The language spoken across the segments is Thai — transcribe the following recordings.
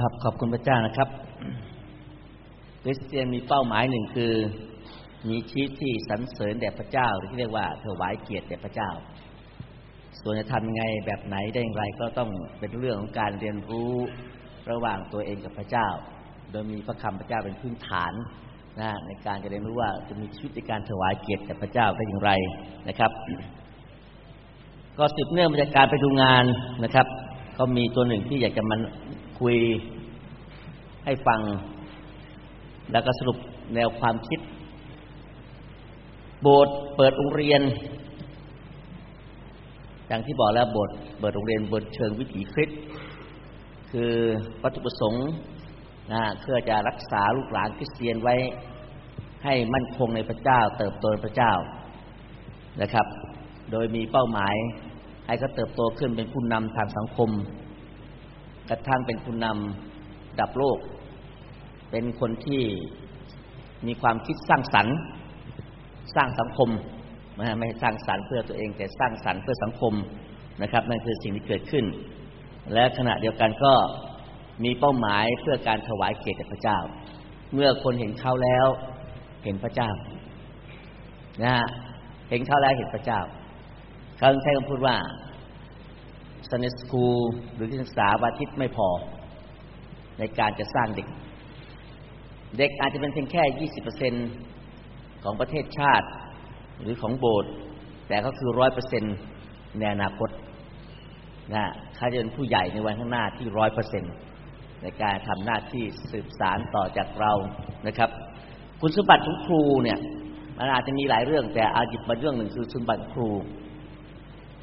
ครับขอบคุณพระเจ้านะครับคริสเตียนมีเป้าหมายหนึ่งคือมีชีวิตที่สรรเสริญแด่พระเจ้าหรือที่เรียกว่าถวายเกียรติแด่พระเจ้า ส่วนจะทำยังไงแบบไหนได้อย่างไรก็ต้องเป็นเรื่องของการเรียนรู้ระหว่างตัวเองกับพระเจ้า โดยมีพระคำพระเจ้าเป็นพื้นฐานนะในการจะเรียนรู้ว่าจะมีชีวิตในการถวายเกียรติแด่พระเจ้าได้อย่างไรนะครับ ก็สืบเนื่องมาจากการไปดูงานนะครับ ก็มีตัวหนึ่งที่อยากจะมันคุยให้ฟัง แล้วก็สรุปแนวความคิด โบสถ์เปิดโรงเรียน อย่างที่บอกแล้วโบสถ์เปิดโรงเรียนบนเชิงวิถีคริสต์คือวัตถุประสงค์นะเพื่อจะรักษาลูกหลานคริสเตียนไว้ให้มั่นคงในพระเจ้า เติบโตในพระเจ้านะครับ โดยมีเป้าหมาย ให้เขาเติบโตขึ้นเป็นผู้นำทางสังคม กระทั่งเป็นผู้นำดับโลก เป็นคนที่มีความคิดสร้างสรรค์ สร้างสังคมไม่สร้างสรรค์เพื่อตัวเองแต่สร้างสรรค์เพื่อสังคมนะครับนั่นคือสิ่งที่เกิดขึ้น และขณะเดียวกันก็มีเป้าหมายเพื่อการถวายเกียรติแด่พระเจ้า เมื่อคนเห็นเขาแล้ว เห็นพระเจ้านะเห็นเขาแล้วเห็นพระเจ้า เขาใช้คำพูดว่าสนสคูหรือที่ศึกษาวัทิตไม่พอ ในการจะสร้างเด็ก เด็กอาจจะเป็นเพียงแค่ยี่สิบเปอร์เซ็นของประเทศชาติ หรือของโบสถ์แต่ก็คือร้อยเปอร์เซ็นในอนาคตนะเขาจะเป็นผู้ใหญ่ในวันข้างหน้าที่ร้อยเปอร์เซ็นในการทำหน้าที่สืบสานต่อจากเรานะครับ คุณสมบัติของครูเนี่ยมันอาจจะมีหลายเรื่อง แต่อาหยิบมาเรื่องหนึ่งคือสมบัติครู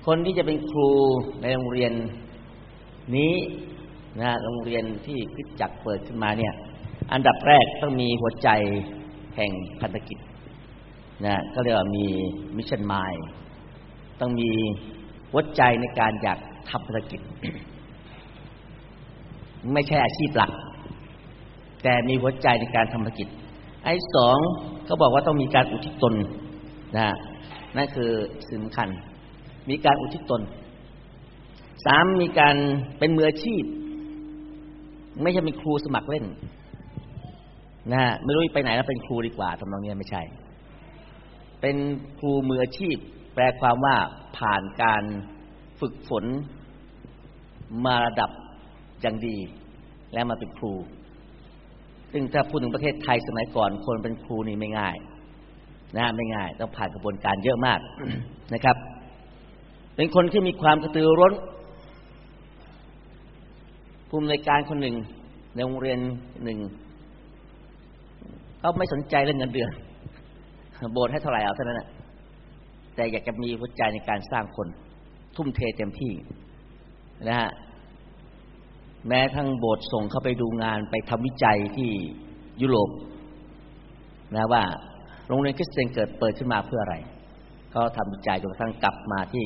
คนที่จะเป็นครูในโรงเรียนนี้นะโรงเรียนที่คิดจักเปิดขึ้นมาเนี่ย อันดับแรกต้องมีหัวใจแห่งพันธกิจนะก็เรียกว่ามี mission mind ต้องมีหัวใจในการอยากทำภารกิจ ไม่ใช่อาชีพหลัก แต่มีหัวใจในการทำภารกิจ ไอ้สองก็บอกว่าต้องมีการอุทิศตนนะนั่นคือสำคัญ มีการอุทิศตนสามมีการเป็นมืออาชีพ ไม่ใช่เป็นครูสมัครเล่นนะฮะไม่รู้ไปไหนแล้วเป็นครูดีกว่าทำนองนี้ไม่ใช่ เป็นครูมืออาชีพ แปลความว่าผ่านการฝึกฝนมาระดับอย่างดี แล้วมาเป็นครู ซึ่งถ้าพูดถึงประเทศไทยสมัยก่อนคนเป็นครูนี่ไม่ง่าย นะไม่ง่าย ต้องผ่านกระบวนการเยอะมากนะครับ เป็นคนที่มีความกระตือร้น ภูมิในการคนหนึ่ง ในโรงเรียนหนึ่งเขาไม่สนใจเรื่องเงินเดือน โบสให้เท่าไหร่เอาเท่านั้นแหะแต่อยากจะมีหัวใจในการสร้างคน ทุ่มเทเต็มที่นะฮะแม้ทั้งโบสถ์ส่งเข้าไปดูงานไปทำวิจัยที่ยุโรปนะว่าโรงเรียนคริสเตียนเกิดเปิดขึ้นมาเพื่ออะไร เขาทำวิจัยจนกระทั่งกลับมาที่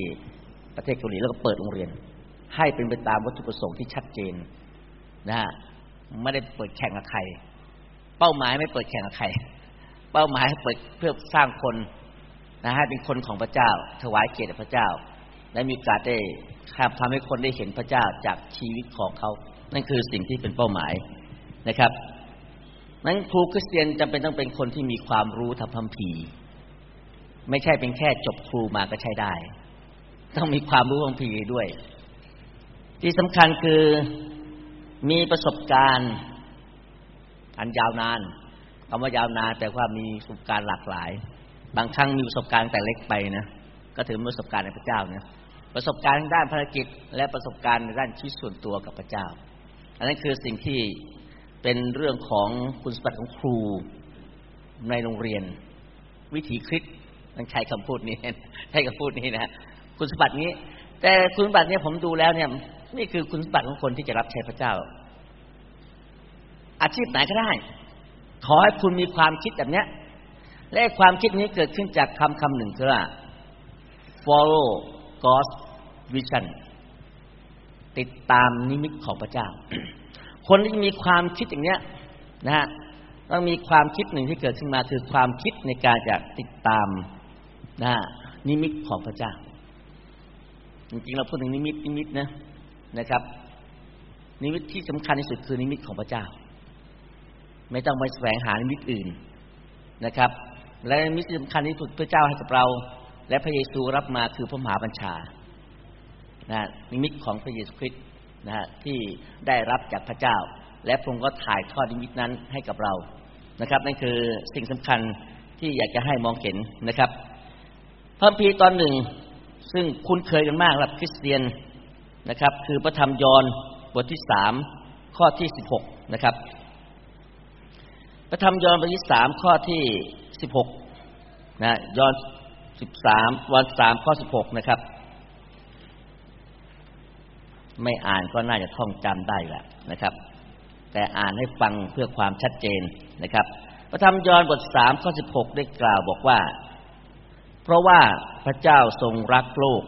ประเทศเกาหลีแล้วก็เปิดโรงเรียน ให้เป็นไปตามวัตถุประสงค์ที่ชัดเจนนะฮะไม่ได้เปิดแข่งกับใคร เป้าหมายไม่เปิดแข่งกับใคร เป้าหมายเปิดเพื่อสร้างคนนะฮะเป็นคนของพระเจ้า ถวายเกียรติพระเจ้า และมีโอกาสได้ทำให้คนได้เห็นพระเจ้าจากชีวิตของเขา นั่นคือสิ่งที่เป็นเป้าหมายนะครับนั้นครูคริสเตียนจำเป็นต้องเป็นคนที่มีความรู้ทางพัมพีไม่ใช่เป็นแค่จบครูมาก็ใช้ได้ ต้องมีความรู้พัมพีด้วย ที่สำคัญคือมีประสบการณ์ อันยาวนานคำว่ายาวนานแต่ว่ามีประสบการณ์หลากหลาย บางครั้งมีประสบการณ์แต่เล็กไปนะก็ถือประสบการณ์ในพระเจ้านะประสบการณ์ด้านภารกิจ และประสบการณ์ในด้านชีวิตส่วนตัวกับพระเจ้า อันนั้นคือสิ่งที่เป็นเรื่องของคุณสมบัติของครูในโรงเรียน วิถีคริสต์มันใช้คำพูดนี้ใช้คำพูดนี้นะ คุณสมบัตินี้ แต่คุณสมบัตินี้ผมดูแล้วเนี่ย นี่คือคุณสมบัติของคนที่จะรับใช้พระเจ้า อาชีพไหนก็ได้ ขอให้คุณมีความคิดแบบนี้และความคิดนี้เกิดขึ้นจากคำคำหนึ่งคือว่า follow God's vision ติดตามนิมิตของพระเจ้า คนที่มีความคิดอย่างเนี้ยนะฮะต้องมีความคิดหนึ่งที่เกิดขึ้นมาคือความคิดในการจะติดตามนะฮะนิมิตของพระเจ้า จริงๆเราพูดถึงนิมิตนิมิตนะนะครับ นิมิตที่สำคัญที่สุดคือนิมิตของพระเจ้า ไม่ต้องไปแสวงหานิมิตอื่นนะครับ และนิมิตที่สำคัญที่สุดพระเจ้าให้กับเรา และพระเยซูรับมาคือพระมหาบัญชานะนิมิตของพระเยซูคริสต์นะฮะที่ได้รับจากพระเจ้า และพระองค์ก็ถ่ายทอดนิมิตนั้นให้กับเรานะครับนั่นคือสิ่งสำคัญที่อยากจะให้มองเห็นนะครับพระพีตอนหนึ่ง ซึ่งคุ้นเคยกันมากสำหรับคริสเตียนนะครับ คือพระธรรมยอห์นบทที่สามข้อที่สิบหกนะครับ พระธรรมยอห์นบทที่สามข้อที่สิบหกนะยอห์นสิบสามวันสามข้อสิบหกนะครับ ไม่อ่านก็น่าจะท่องจำได้แหละนะครับ แต่อ่านให้ฟังเพื่อความชัดเจนนะครับ พระธรรมยอห์นบทสามข้อสิบหกได้กล่าวบอกว่า ราะว่าพระเจ้าทรงรักโลก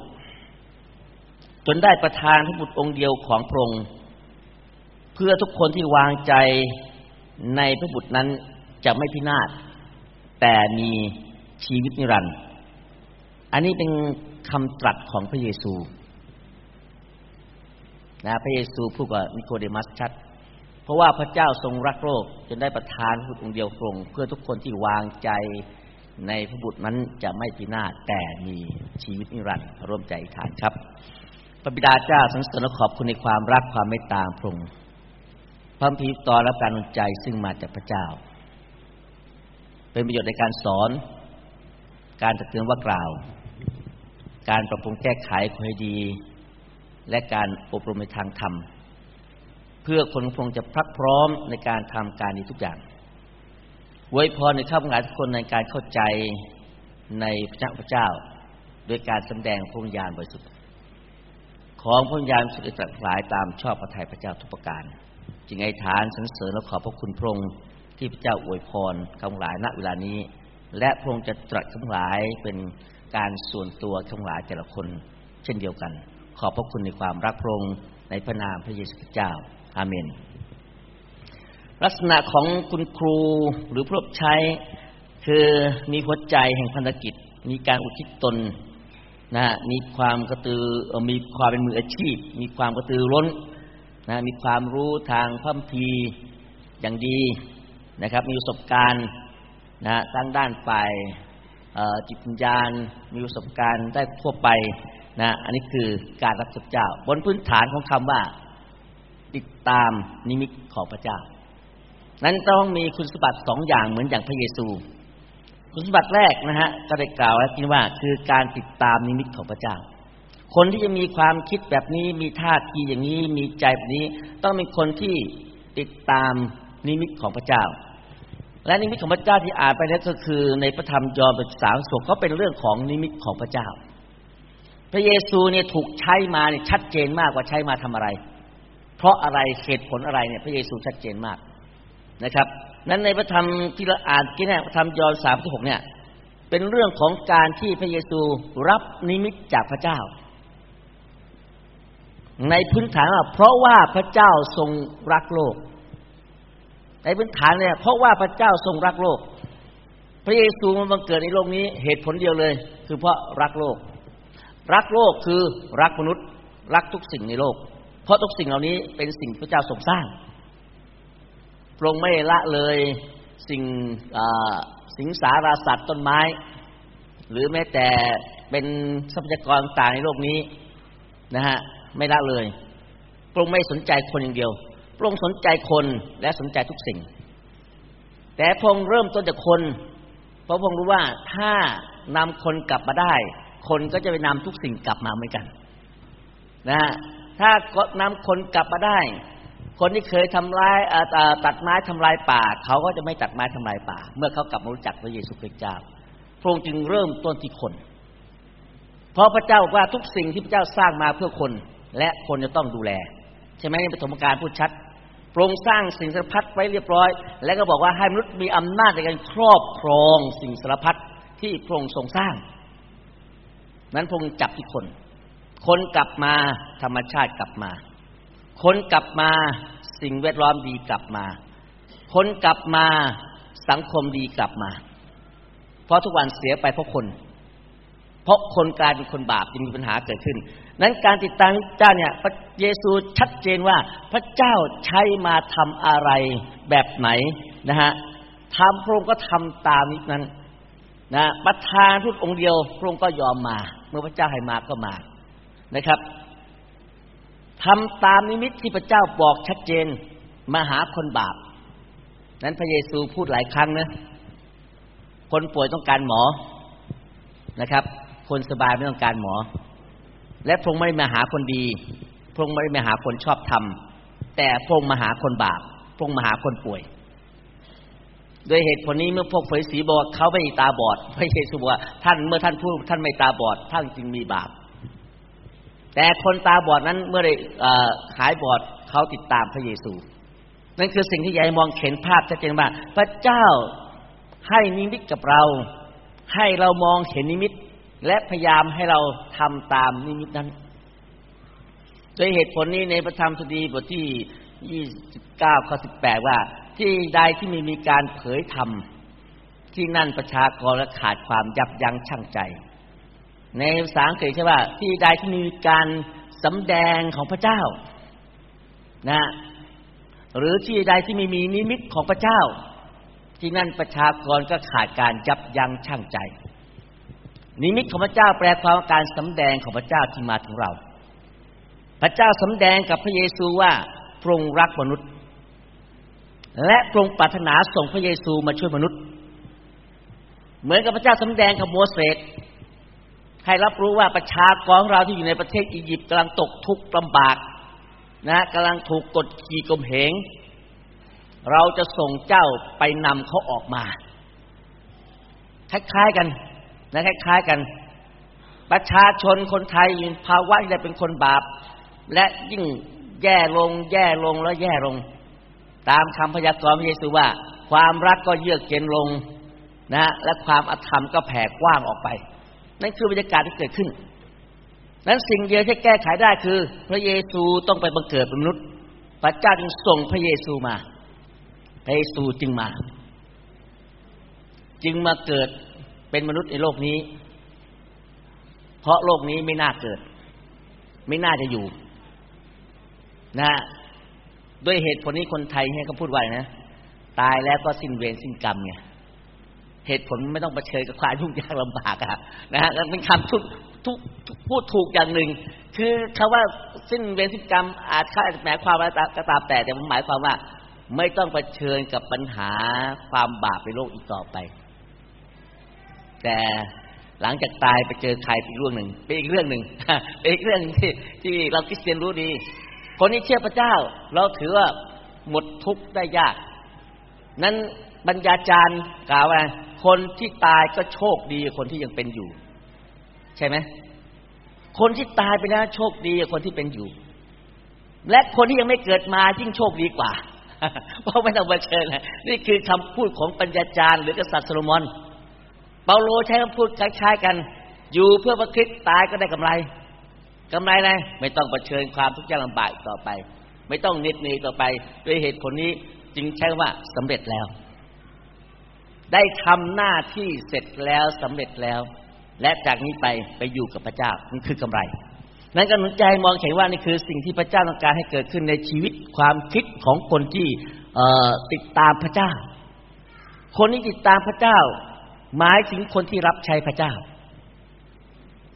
จนได้ประทานพระบุตรองค์เดียวของพระองค์ เพื่อทุกคนที่วางใจในพระบุตรนั้นจะไม่พินาศแต่มีชีวิตนิรันดร์อันนี้เป็นคำตรัสของพระเยซูนะพระเยซูพูดกับนิโคเดมัสชัด เพราะว่าพระเจ้าทรงรักโลกจนได้ประทานพระบุตรองค์เดียวทระองค์เพื่อทุกคนที่วางใจ ในพระบุตรนั้นจะไม่พินาศแต่มีชีวิตนิรันดร์ร่วมใจฐานครับพระบิดาเจ้าสรรเสริญขอบคุณในความรักความเมตตาพระองค์พระพิตรและการใจซึ่งมาจากพระเจ้า เป็นประโยชน์ในการสอน การตักเตือนว่ากล่าว การปรับปรุงแก้ไขให้ดี และการอบรมในทางธรรม เพื่อคนคงจะพรักพร้อมในการทำการนี้ทุกอย่าง ไว้พรในข้ามงานทุกคนในการเข้าใจในพระเจ้าพระเจ้า โดยการแสดงพระญาณบริสุทธิ์ของพระญาณสุดตรัสหลายตามชอบพระทัยพระเจ้าทุกประการ จึงไอฐานสรรเสริญและขอบพระคุณพระองค์ที่พระเจ้าอวยพรคำหลายณเวลานี้ และพระองค์จะตรัสคำหลายเป็นการส่วนตัวคำหลายแต่ละคน เช่นเดียวกัน ขอบพระคุณในความรักพระองค์ในพระนามพระเยซูคริสต์เจ้า อาเมน ลักษณะของคุณครูหรือผู้รับใช้ คือมีหัวใจแห่งพันธกิจ มีการอุทิศตนนะมีความกระตือมีความเป็นมืออาชีพ มีความกระตือร้นนะมีความรู้ทางพัมพีอย่างดีนะครับ มีประสบการณ์นะทั้งด้านฝ่ายจิตวิญญาณ มีประสบการณ์ได้ทั่วไปนะอันนี้คือการรับสัพเจ้า บนพื้นฐานของคำว่า ติดตามนิมิตของพระเจ้า นั้นต้องมีคุณสมบัติสองอย่างเหมือนอย่างพระเยซู คุณสมบัติแรกนะฮะก็ได้กล่าวแล้วว่าคือการติดตามนิมิตของพระเจ้า คนที่จะมีความคิดแบบนี้มีท่าทีอย่างนี้มีใจแบบนี้ ต้องเป็นคนที่ติดตามนิมิตของพระเจ้า และนิมิตของพระเจ้าที่อ่านไปนี้ก็คือ ในพระธรรมยอห์นบทสามสก็เป็นเรื่องของนิมิตของพระเจ้า พระเยซูเนี่ยถูกใช้มาเนี่ยชัดเจนมากว่าใช้มาทำอะไร เพราะอะไรเหตุผลอะไรเนี่ยพระเยซูชัดเจนมาก นะครับ นั้นในพระธรรมที่เราอ่านกี้เนี่ยพระธรรมยอห์นสามที่หกเนี่ย เป็นเรื่องของการที่พระเยซูรับนิมิตจากพระเจ้า ในพื้นฐานว่าเพราะว่าพระเจ้าทรงรักโลก ในพื้นฐานเนี่ยเพราะว่าพระเจ้าทรงรักโลก พระเยซูมันบังเกิดในโลกนี้เหตุผลเดียวเลย คือเพราะรักโลก รักโลกคือรักมนุษย์ รักทุกสิ่งในโลก เพราะทุกสิ่งเหล่านี้เป็นสิ่งพระเจ้าทรงสร้าง พระองค์ไม่ละเลยสิ่งสิงสาราสัตว์ต้นไม้ หรือแม้แต่เป็นทรัพยากรต่างในโลกนี้นะฮะไม่ละเลย พระองค์ไม่สนใจคนอย่างเดียว พระองค์สนใจคนและสนใจทุกสิ่ง แต่พระองค์เริ่มต้นจากคน เพราะพระองค์รู้ว่าถ้านำคนกลับมาได้ คนก็จะไปนำทุกสิ่งกลับมาเหมือนกัน นะฮะถ้านำคนกลับมาได้ คนที่เคยทำลายตัดไม้ทำลายป่า เขาก็จะไม่ตัดไม้ทำลายป่า เมื่อเขากลับมารู้จักพระเยซูคริสต์เจ้าพระองค์จึงเริ่มต้นที่คน เพราะพระเจ้าบอกว่าทุกสิ่งที่พระเจ้าสร้างมาเพื่อคน และคนจะต้องดูแล ใช่ไหมในปฐมกาลพูดชัดโปรงค์สร้างสิ่งสารพัดไว้เรียบร้อย แล้วก็บอกว่าให้มนุษย์มีอำนาจในการครอบครองสิ่งสารพัดที่พระองค์ทรงสร้าง นั้นพระองค์จับที่คน คนกลับมาธรรมชาติกลับมา คนกลับมาสิ่งแวดล้อมดีกลับมา คนกลับมาสังคมดีกลับมา เพราะทุกวันเสียไปเพราะคน เพราะคนกลายเป็นคนบาปจึงมีปัญหาเกิดขึ้น นั้นการติดตามพระเจ้าเนี่ยพระเยซูชัดเจนว่าพระเจ้าใช้มาทำอะไรแบบไหนนะฮะทำพระองค์ก็ทำตามนี้นั้นนะประธานทูตองค์เดียวพระองค์ก็ยอมมา เมื่อพระเจ้าให้มาก็มานะครับ ทำตามนิมิตที่พระเจ้าบอกชัดเจนมาหาคนบาป นั้นพระเยซูพูดหลายครั้งนะ คนป่วยต้องการหมอนะครับ คนสบายไม่ต้องการหมอ และพระองค์ไม่ได้มาหาคนดีพระองค์ไม่ได้มาหาคนชอบทำแต่พระองค์มาหาคนบาปพระองค์มาหาคนป่วย โดยเหตุผลนี้เมื่อพวกเผยสีบอกเขาไม่ตาบอดพระเยซูบอกว่าท่านเมื่อท่านพูดท่านไม่ตาบอดท่านจึงมีบาป แต่คนตาบอดนั้นเมื่อได้หายบอดเขาติดตามพระเยซู นั่นคือสิ่งที่ยายมองเห็นภาพชัดเจนว่าพระเจ้าให้นิมิตกับเรา ให้เรามองเห็นนิมิต และพยายามให้เราทำตามนิมิตนั้นโดยเหตุผลนี้ในพระธรรมสดีบทที่ 29 ข้อ 18 ว่า ที่ใดที่ไม่มีการเผยธรรมที่นั่นประชากรและขาดความยับยั้งชั่งใจ ในภาษาอังกฤษใช่ว่าที่ใดที่มีการสำแดงของพระเจ้านะหรือที่ใดที่ไม่มีนิมิตของพระเจ้า ที่นั่นประชากรก็ขาดการยับยั้งชั่งใจ นิมิตของพระเจ้าแปลความว่าการสำแดงของพระเจ้าที่มาถึงเรา พระเจ้าสำแดงกับพระเยซูว่าพระองค์รักมนุษย์ และทรงปรารถนาส่งพระเยซูมาช่วยมนุษย์ เหมือนกับพระเจ้าสำแดงกับโมเสส ให้รับรู้ว่าประชากรของเราที่อยู่ในประเทศอียิปต์กำลังตกทุกข์ลำบากนะกำลังถูกกดขี่กลมเหง เราจะส่งเจ้าไปนำเขาออกมา คล้ายๆกันนะคล้ายๆกัน ประชาชนคนไทยอยู่ภาวะที่เป็นคนบาป และยิ่งแย่ลง แย่ลงแล้วแย่ลง ตามคำพยากรณ์พระเยซูว่า ความรักก็เยือกเย็นลงนะและความอธรรมก็แผ่กว้างออกไป นั่นคือบรรยากาศที่เกิดขึ้น นั้นสิ่งเดียวที่แก้ไขได้คือ พระเยซูต้องไปบังเกิดเป็นมนุษย์ พระเจ้าจึงส่งพระเยซูมา พระเยซูจึงมา จึงมาเกิดเป็นมนุษย์ในโลกนี้ เพราะโลกนี้ไม่น่าเกิด ไม่น่าจะอยู่นะด้วยเหตุผลนี้คนไทยเนี่ยเขาพูดว่านะ ตายแล้วก็สิ้นเวรสิ้นกรรมไง เหตุผลไม่ต้องประเชิญกับความยุ่งยากลำบากอะนะฮะเป็นคำทุกทุกพูดถูกอย่างหนึ่ง คือคาว่าสิ้นเวรสิ้นกรรมอาจอาจหมายความว่าก็ตามแต่แต่ผมหมายความว่า ไม่ต้องประเชิญกับปัญหาความบาปในโลกอีกต่อไป แต่หลังจากตายไปเจอใครเป็นเรื่องหนึ่งเป็นอีกเรื่องหนึ่งเป็นอีกเรื่องที่ที่เราคริสเตียนรู้ดี คนที่เชื่อพระเจ้า เราถือว่าหมดทุกข์ได้ยาก นั้นบัญญาจารย์กล่าวว่า คนที่ตายก็โชคดีคนที่ยังเป็นอยู่ ใช่ไหมคนที่ตายไปแล้วโชคดีคนที่เป็นอยู่ และคนที่ยังไม่เกิดมายิ่งโชคดีกว่า เพราะไม่ต้องมาเชิญนี่คือคำพูดของปัญญาจารย์หรือกษัตริย์โซโลมอน เปาโลใช้คำพูดคล้ายๆกัน อยู่เพื่อพระคิดตายก็ได้กำไรกำไรอะไรไม่ต้องเผชิญความทุกข์ยากลำบากต่อไป ไม่ต้องนิดนีต่อไปด้วยเหตุผลนี้จึงใช้ว่าสำเร็จแล้ว ได้ทำหน้าที่เสร็จแล้วสำเร็จแล้ว และจากนี้ไปไปอยู่กับพระเจ้านั่นคือกำไร นั้นก็หนุนใจมองเห็นว่านี่คือสิ่งที่พระเจ้าต้องการให้เกิดขึ้นในชีวิตความคิดของคนที่ติดตามพระเจ้า คนที่ติดตามพระเจ้า หมายถึงคนที่รับใช้พระเจ้า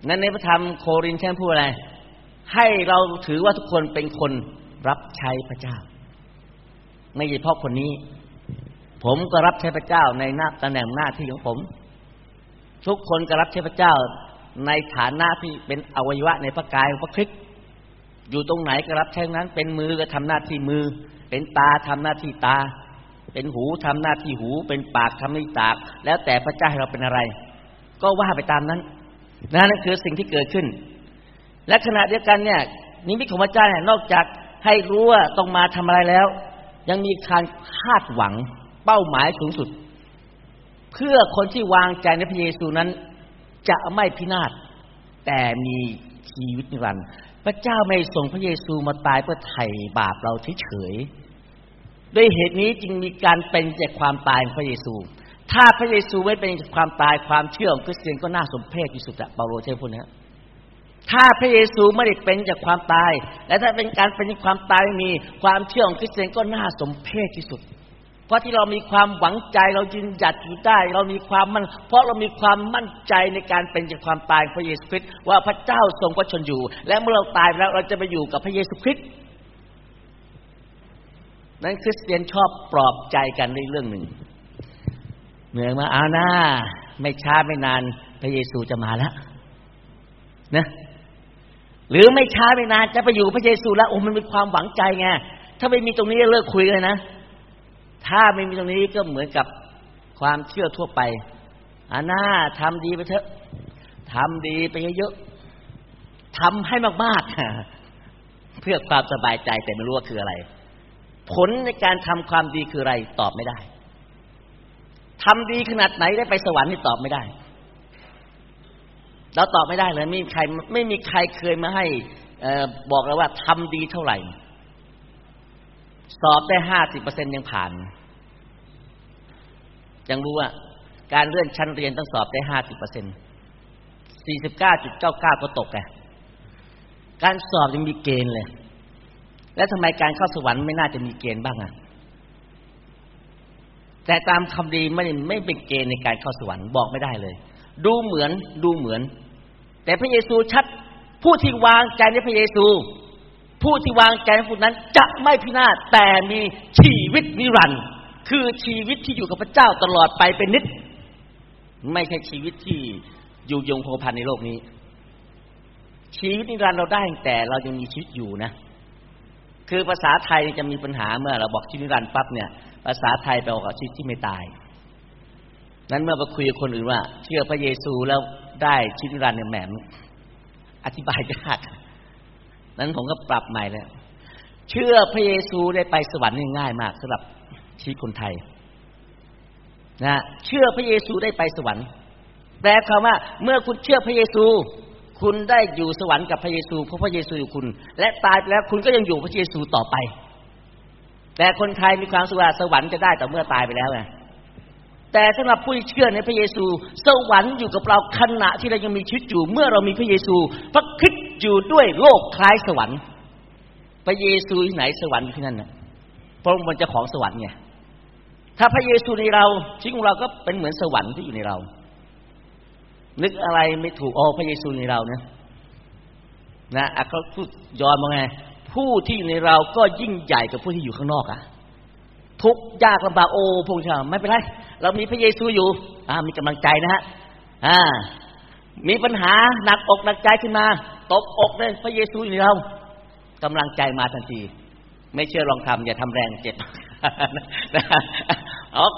นั้นในพระธรรมโครินธ์แช่พูดอะไร ให้เราถือว่าทุกคนเป็นคนรับใช้พระเจ้า ไม่ใช่เพราะคนนี้ ผมก็รับใช้พระเจ้าในหน้าตำแหน่งหน้าที่ของผม ทุกคนก็รับใช้พระเจ้าในฐานะที่เป็นอวัยวะในพระกายของพระคริสต์อยู่ตรงไหนก็รับใช้นั้น เป็นมือก็ทำหน้าที่มือ เป็นตาทำหน้าที่ตา เป็นหูทำหน้าที่หู เป็นปากทำหน้าที่ปาก แล้วแต่พระเจ้าให้เราเป็นอะไร ก็ว่าไปตามนั้นนั่นคือสิ่งที่เกิดขึ้น และขณะเดียวกันเนี่ย นิมิตของพระเจ้าเนี่ยนอกจากให้รู้ว่าต้องมาทำอะไรแล้ว ยังมีการคาดหวัง เป้าหมายสูงสุด เพื่อคนที่วางใจในพระเยซูนั้น จะไม่พินาศแต่มีชีวิตนิรันดร์พระเจ้าไม่ส่งพระเยซูมาตายเพื่อไถ่บาปเราเฉยๆด้วยเหตุนี้จึงมีการเป็นจากความตายของพระเยซู ถ้าพระเยซูไม่เป็นจากความตายความเชื่อของคริสเตียนก็น่าสมเพชที่สุดอะเปาโลใช่พูดนะถ้าพระเยซูไม่ได้เป็นจากความตาย และถ้าเป็นการเป็นจากความตายมีความเชื่อของคริสเตียนก็น่าสมเพชที่สุด เพราะที่เรามีความหวังใจเรายืนหยัดอยู่ได้ เรามีความมั่น เพราะเรามีความมั่นใจในการเป็นจากความตายพระเยซูคริสต์ว่าพระเจ้าทรงพระชนอยู่ และเมื่อเราตายแล้วเราจะไปอยู่กับพระเยซูคริสต์นั้นคริสเตียนชอบปลอบใจกันในเรื่องหนึ่งเหมือนมาเอาหน้าไม่ช้าไม่นานพระเยซูจะมาแล้วนะหรือไม่ช้าไม่นานจะไปอยู่พระเยซูแล้วโอ้มันมีความหวังใจไงถ้าไม่มีตรงนี้เลิกคุยเลยนะ ถ้าไม่มีตรงนี้ก็เหมือนกับความเชื่อทั่วไปอาน่าทำดีไปเถอะทำดีไปเยอะๆทำให้มากๆ เพื่อความสบายใจแต่ไม่รู้ว่าคืออะไร ผลในการทำความดีคืออะไรตอบไม่ได้ทำดีขนาดไหนได้ไปสวรรค์นี่ตอบไม่ได้ เราตอบไม่ได้เลยไม่มีใคร ไม่มีใครเคยมาให้บอกเราว่าทำดีเท่าไหร่ สอบได้ห้าสิบเปอร์เซ็นยังผ่าน ยังรู้ว่าการเลื่อนชั้นเรียนต้องสอบได้ห้าสิบเปอร์เซ็นสี่สิบเก้าจุดเก้าเก้าก็ตกไงการสอบยังมีเกณฑ์เลย แล้วทำไมการเข้าสวรรค์ไม่น่าจะมีเกณฑ์บ้างอะแต่ตามคำดีไม่ไม่เป็นเกณฑ์ในการเข้าสวรรค์บอกไม่ได้เลย ดูเหมือนดูเหมือน แต่พระเยซูชัดผู้ที่วางใจในพระเยซู ผู้ที่วางใจในผู้นั้นจะไม่พินาศแต่มีชีวิตนิรันดร์คือชีวิตที่อยู่กับพระเจ้าตลอดไปเป็นนิตย์ ไม่ใช่ชีวิตที่อยู่ยงคงกระพันในโลกนี้ ชีวิตนิรันดร์เราได้แต่เรายังมีชีวิตอยู่นะ คือภาษาไทยจะมีปัญหาเมื่อเราบอกชีวิตนิรันดร์ปั๊บเนี่ย ภาษาไทยแปลว่าชีวิตที่ไม่ตาย นั้นเมื่อไปคุยกับคนอื่นว่า เชื่อพระเยซูแล้วได้ชีวิตนิรันดร์เนี่ยแหมอธิบายยาก นั้นผมก็ปรับใหม่เลยเชื่อพระเยซูได้ไปสวรรค์ง่ายมากสำหรับชีวิตคนไทยนะเชื่อพระเยซูได้ไปสวรรค์แปลความว่า เมื่อคุณเชื่อพระเยซู คุณได้อยู่สวรรค์กับพระเยซูเพราะพระเยซูอยู่คุณ และตายไปแล้วคุณก็ยังอยู่พระเยซูต่อไป แต่คนไทยมีความสุขสวรรค์จะได้แต่เมื่อตายไปแล้วไงแต่สำหรับผู้ที่เชื่อในพระเยซู สวรรค์อยู่กับเราขณะที่เรายังมีชีวิตอยู่ เมื่อเรามีพระเยซู พระคิด อยู่ด้วยโลกคล้ายสวรรค์พระเยซูที่ไหนสวรรค์ที่นั่นนะพระองค์เป็นเจ้าของสวรรค์ไงถ้าพระเยซูในเราชีวิตของเราก็เป็นเหมือนสวรรค์ที่อยู่ในเรา นึกอะไรไม่ถูกอ๋อพระเยซูในเราเนี่ยนะอะเขาพูดย้อนมาไงผู้ที่ในเราก็ยิ่งใหญ่กว่าผู้ที่อยู่ข้างนอกอะทุกยากลำบากโอ้พงษ์ชาไม่เป็นไรเรามีพระเยซูอยู่ อ่า มีกำลังใจนะฮะอ่า มีปัญหาหนักอกหนักใจขึ้นมา ตบอกเลยพระเยซูอยู่ในเรากำลังใจมาทันที ไม่เชื่อลองทำอย่าทำแรงเจ็บออก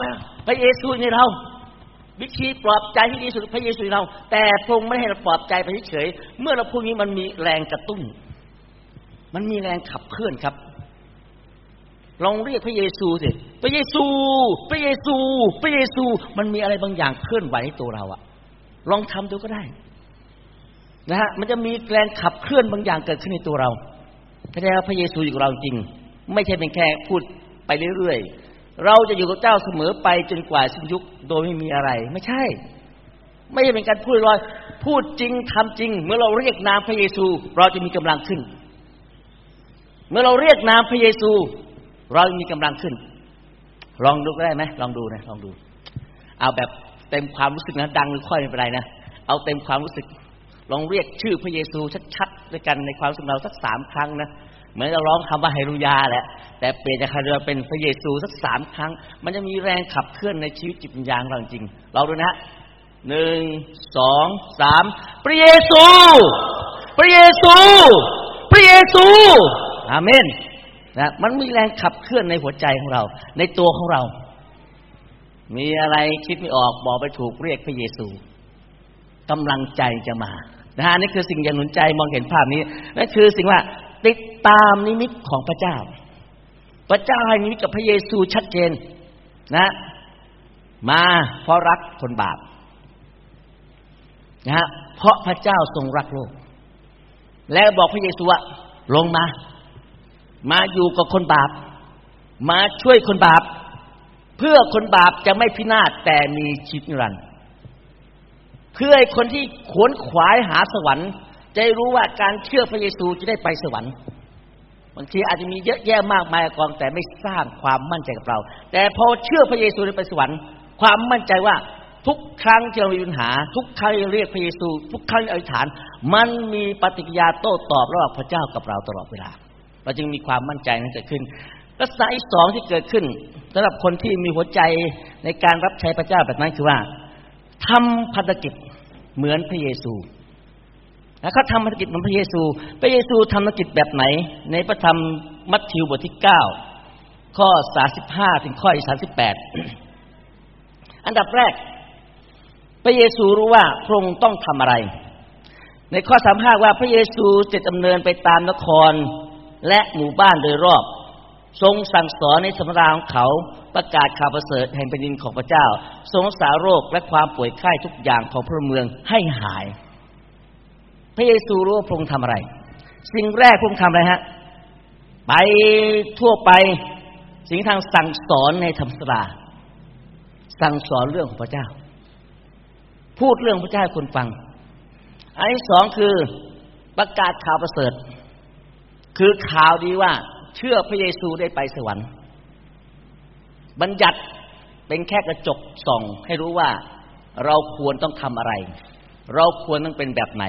พระเยซูในเราวิธีปลอบใจที่ดีสุดพระเยซูเรา แต่พงไม่ให้เราปลอบใจไปเฉย เมื่อเราพูดนี้มันมีแรงกระตุ้น มันมีแรงขับเคลื่อนครับ ลองเรียกพระเยซูสิพระเยซู พระเยซู พระเยซู มันมีอะไรบางอย่างเคลื่อนไหวในตัวเราอะลองทำดูก็ได้ นะฮะมันจะมีแรงขับเคลื่อนบางอย่างเกิดขึ้นในตัวเราแสดงว่าพระเยซูอยู่กับเราจริง ไม่ใช่เป็นแค่พูดไปเรื่อยๆ เราจะอยู่กับเจ้าเสมอไปจนกว่าสิ้นยุคโดยไม่มีอะไร ไม่ใช่ ไม่ใช่เป็นการพูดลอยพูดจริงทำจริง เมื่อเราเรียกนามพระเยซู เราจะมีกำลังขึ้น เมื่อเราเรียกนามพระเยซู เรามีกำลังขึ้น ลองดูได้ไหมลองดูนะลองดู เอาแบบเต็มความรู้สึกนะดังหรือค่อยไม่เป็นไรนะเอาเต็มความรู้สึก ลองเรียกชื่อพระเยซูชัดๆด้วยกันในความสึกเราสักสามครั้งนะเหมือนเราร้องคำว่าไฮรูยาแหละ แต่เปลี่ยนจากคาร์เป็นพระเยซูสักสามครั้ง มันจะมีแรงขับเคลื่อนในชีวิตจิตวิญญาณเราจริง เราดูนะหนึ่งสองสามพระเยซู พระเยซู พระเยซูอาเมนนะมันมีแรงขับเคลื่อนในหัวใจของเรา ในตัวของเรา มีอะไรคิดไม่ออกบอกไปถูกเรียกพระเยซูกำลังใจจะมา นะฮะนี่คือสิ่งอย่างหนุนใจมองเห็นภาพนี้นั่นคือสิ่งว่าติดตามนิมิตของพระเจ้า พระเจ้าให้นิมิตกับพระเยซูชัดเจนนะ มาเพราะรักคนบาปนะฮะเพราะพระเจ้าทรงรักโลก แล้วบอกพระเยซูว่าลงมา มาอยู่กับคนบาป มาช่วยคนบาป เพื่อคนบาปจะไม่พินาศแต่มีชีวิตนิรันดร์ พื่อให้คนที่ขวนขวายหาสวรรค์จะรู้ว่าการเชื่อพระเยซูจะได้ไปสวรรค์บางทีอาจจะมีเยอะแยะมากมายกองแต่ไม่สร้างความมั่นใจกับเรา แต่พอเชื่อพระเยซูได้ไปสวรรค์ ความมั่นใจว่าทุกครั้งที่เรามีปัญหา ทุกครั้งที่เรียกพระเยซู ทุกครั้งที่อธิษฐาน มันมีปฏิกิริยาโต้ตอบระหว่างพระเจ้ากับเราตลอดเวลา เราจึงมีความมั่นใจนั้นเกิดขึ้นลักษณะอีกสองที่เกิดขึ้นสำหรับคนที่มีหัวใจในการรับใช้พระเจ้าแบบนั้นคือว่า ทำพันธกิจเหมือนพระเยซูแล้วเขาทำพันธกิจเหมือนพระเยซู พระเยซูทำพันธกิจแบบไหน ในพระธรรมมัทธิวบทที่เก้าข้อสาสิบห้าถึงข้อสาสิบแปดอันดับแรก พระเยซูรู้ว่าพระองค์ต้องทำอะไร ในข้อสามห้าว่าพระเยซูจะดำเนินไปตามนครและหมู่บ้านโดยรอบ ทรงสั่งสอนในสมราของเขาประกาศข่าวประเสริฐแห่งแผ่นดินของพระเจ้า ทรงสาโรคและความป่วยไข้ทุกอย่างของพระเมืองให้หาย พระเยซูรู้ว่าพระองค์ทำอะไร สิ่งแรกพระองค์ทำอะไรฮะ ไปทั่วไปสิ่งทางสั่งสอนในธรรมสลาสั่งสอนเรื่องของพระเจ้า พูดเรื่องพระเจ้าให้คนฟัง อันที่สองคือประกาศข่าวประเสริฐ คือข่าวดีว่า เชื่อพระเยซูได้ไปสวรรค์ บัญญัติเป็นแค่กระจกส่อง ให้รู้ว่าเราควรต้องทำอะไร เราควรต้องเป็นแบบไหน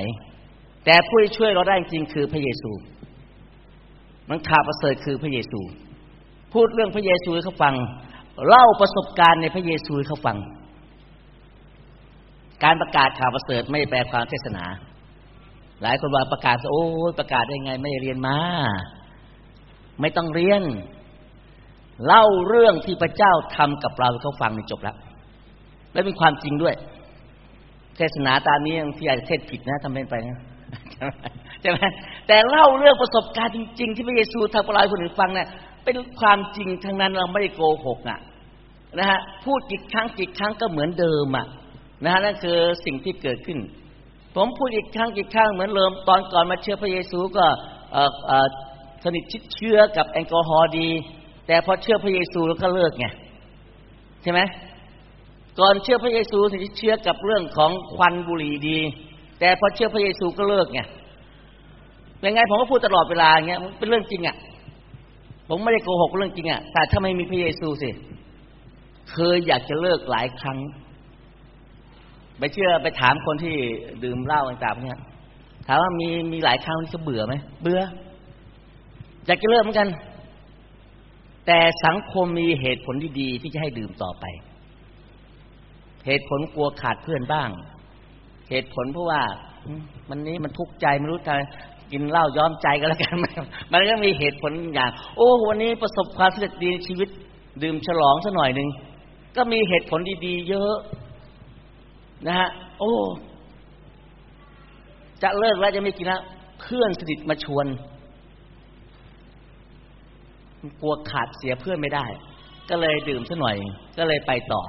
แต่ผู้ที่ช่วยเราได้จริงคือพระเยซู มันข่าวประเสริฐคือพระเยซู พูดเรื่องพระเยซูให้เขาฟัง เล่าประสบการณ์ในพระเยซูให้เขาฟัง การประกาศข่าวประเสริฐไม่แปลความเทศนา หลายคนว่าประกาศโอ้ประกาศได้ไงไม่เรียนมา ไม่ต้องเรียน เล่าเรื่องที่พระเจ้าทำกับเราเขาฟังนี่จบแล้ว และเป็นความจริงด้วย เทศนาตามนี้บางทีอาจจะเทศผิดนะทำเป็นไปนะใช่ไหมแต่เล่าเรื่องประสบการณ์จริง ๆ ที่พระเยซูทำกับเราให้คนอื่นฟังเนี่ยเป็นความจริงทั้งนั้นเราไม่ได้โกหกอะนะฮะพูดกี่ครั้งกี่ครั้งก็เหมือนเดิมอะนะฮะนั่นคือสิ่งที่เกิดขึ้น ผมพูดอีกครั้งกี่ครั้งเหมือนเดิมตอนก่อนมาเชื่อพระเยซูก็ สนิทชิดเชื้อกับแอลกอฮอล์ดี แต่พอเชื่อพระเยซูแล้วก็เลิกไงใช่ไหมก่อนเชื่อพระเยซูสนิทเชื้อกับเรื่องของควันบุหรี่ดี แต่พอเชื่อพระเยซูก็เลิกไงยังไงผมก็พูดตลอดเวลาเงี้ยเป็นเรื่องจริงอะ ผมไม่ได้โกหกเรื่องจริงอะ แต่ถ้าไม่มีพระเยซูสิเคยอยากจะเลิกหลายครั้ง ไปเชื่อไปถามคนที่ดื่มเหล้าต่างๆเนี่ยถามว่ามีมีหลายครั้งที่เบื่อไหมเบื่อ อยากจะเลิกเหมือนกัน แต่สังคมมีเหตุผลที่ดีที่จะให้ดื่มต่อไป เหตุผลกลัวขาดเพื่อนบ้าง เหตุผลเพราะว่ามันนี้มันทุกข์ใจไม่รู้ทำกินเหล้าย้อมใจก็แล้วกัน มันก็มีเหตุผลอย่าง โอ้วันนี้ประสบความสำเร็จดีในชีวิต ดื่มฉลองสักหน่อยหนึ่งก็มีเหตุผลดีๆ เยอะ นะฮะ โอ้ จะเลิกแล้วจะไม่กินแล้วเพื่อนสนิทมาชวน กลัวขาดเสียเพื่อนไม่ได้ ก็เลยดื่มสักหน่อย ก็เลยไปต่อ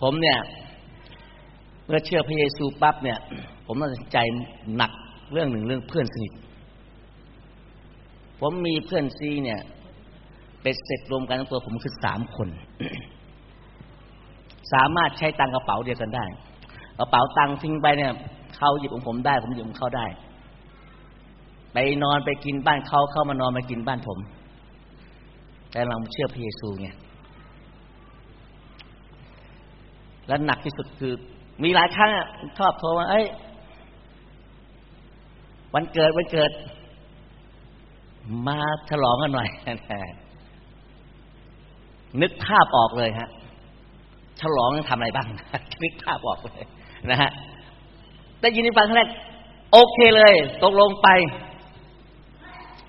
ผมเนี่ย เมื่อเชื่อพระเยซูปั๊บเนี่ย ผมตัดสินใจหนักเรื่องหนึ่งเรื่องเพื่อนสนิท ผมมีเพื่อนซีเนี่ยเป็นเสร็จรวมกันทั้งตัวผมคือสามคน สามารถใช้ตังกระเป๋าเดียวกันได้ กระเป๋าตังทิ้งไปเนี่ยเขาหยิบของผมได้ ผมหยิบของเขาได้ ไปนอนไปกินบ้านเขาเข้ามานอนมากินบ้านผม แต่เราเชื่อพระเยซูไงและหนักที่สุดคือ มีหลายครั้งชอบโทรมาเอ้ยวันเกิดวันเกิด มาฉลองกันหน่อยนึกภาพออกเลยฮะ ฉลองทำอะไรบ้างนึกภาพออกเลย นะฮะแต่ยินดีฟังครั้งแรกโอเคเลย ตกลงไป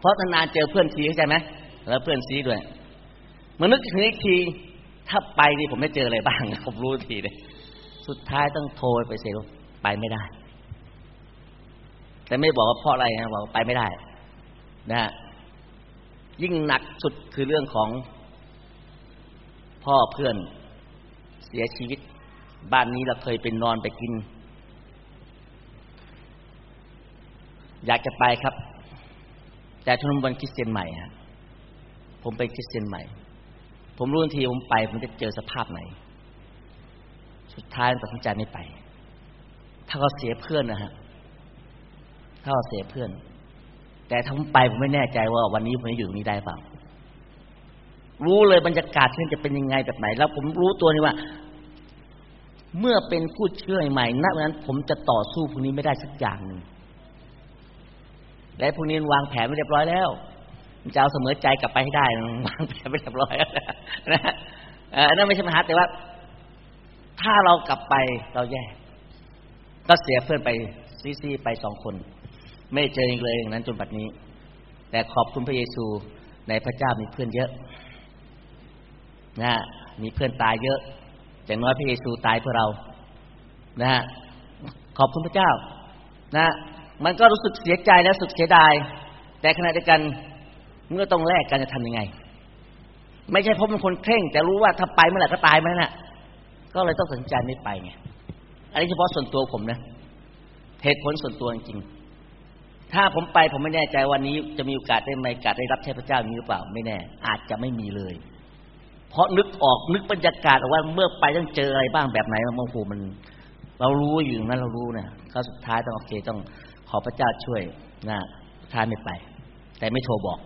เพราะนานเจอเพื่อนซีเข้าใจไหมแล้วเพื่อนซีด้วยมานึกถึงอีกทีถ้าไปนี่ผมไม่เจออะไรบ้างผมรู้ทีเลยสุดท้ายต้องโทรไปเซลไปไม่ได้ แต่ไม่บอกว่าเพราะอะไรนะบอกไปไม่ได้ นะฮะยิ่งหนักสุดคือเรื่องของ พ่อเพื่อนเสียชีวิต บ้านนี้เราเคยเป็นนอนไปกิน อยากจะไปครับ แต่ทุนวันคริสเตียนใหม่ฮะผมเป็นคริสเตียนใหม่ ผมรู้ทันทีผมไป ผมจะเจอสภาพไหน สุดท้ายตัดสินใจไม่ไป ถ้าเขาเสียเพื่อนนะฮะถ้าเท่าเสียเพื่อน แต่ถ้าผมไปผมไม่แน่ใจว่า วันนี้ผมจะอยู่ตรงนี้ได้เปล่ารู้เลยบรรยากาศที่จะเป็นยังไงแบบไหน แล้วผมรู้ตัวนี่ว่า เมื่อเป็นผู้เชื่อใหม่ณวันั้น ผมจะต่อสู้พวกนี้ไม่ได้สักอย่างหนึ่ง และพวกนี้วางแผนไม่เรียบร้อยแล้วจะเอาเสมอใจกลับไปให้ได้วางแผนไม่เรียบร้อยนะนั่นไม่ใช่ปัญหาแต่ว่า ถ้าเรากลับไปเราแย่ก็เสียเพื่อนไปซีซีไปสองคน ไม่เจออีกเลยอย่างนั้นจนปัจนี้ แต่ขอบคุณพระเยซูในพระเจ้ามีเพื่อนเยอะนะมีเพื่อนตายเยอะอย่างน้อยพระเยซูตายเพื่อเรา นะฮะขอบคุณพระเจ้า นะ มันก็รู้สึกเสียใจและสุดเสียดาย แต่ขณะเดียวกันเมื่อต้องแลกกันจะทำยังไง ไม่ใช่เพราะเป็นคนเคร่ง แต่รู้ว่าถ้าไปเมื่อไหร่ก็ตายไหมนะ่ะ ก็เลยต้องสนใจไม่ไปไงอันนี้เฉพาะส่วนตัวผมนะเหตุผลส่วนตัวจริงถ้าผมไปผมไม่แน่ใจวันนี้จะมีโอกาสได้ไหมโอกาสได้รับใช้พระเจ้านี้หรือเปล่าไม่แน่ อาจจะไม่มีเลย เพราะนึกออกนึกบรรยากาศออกว่าเมื่อไปต้องเจออะไรบ้างแบบไหนมันโอ้โหมัน เรารู้อยู่นั้นเรารู้เนี่ยก็สุดท้ายต้องโอเคต้อง อพระเจ้าช่วยนะท้ายไม่ไป แต่ไม่โทรบอก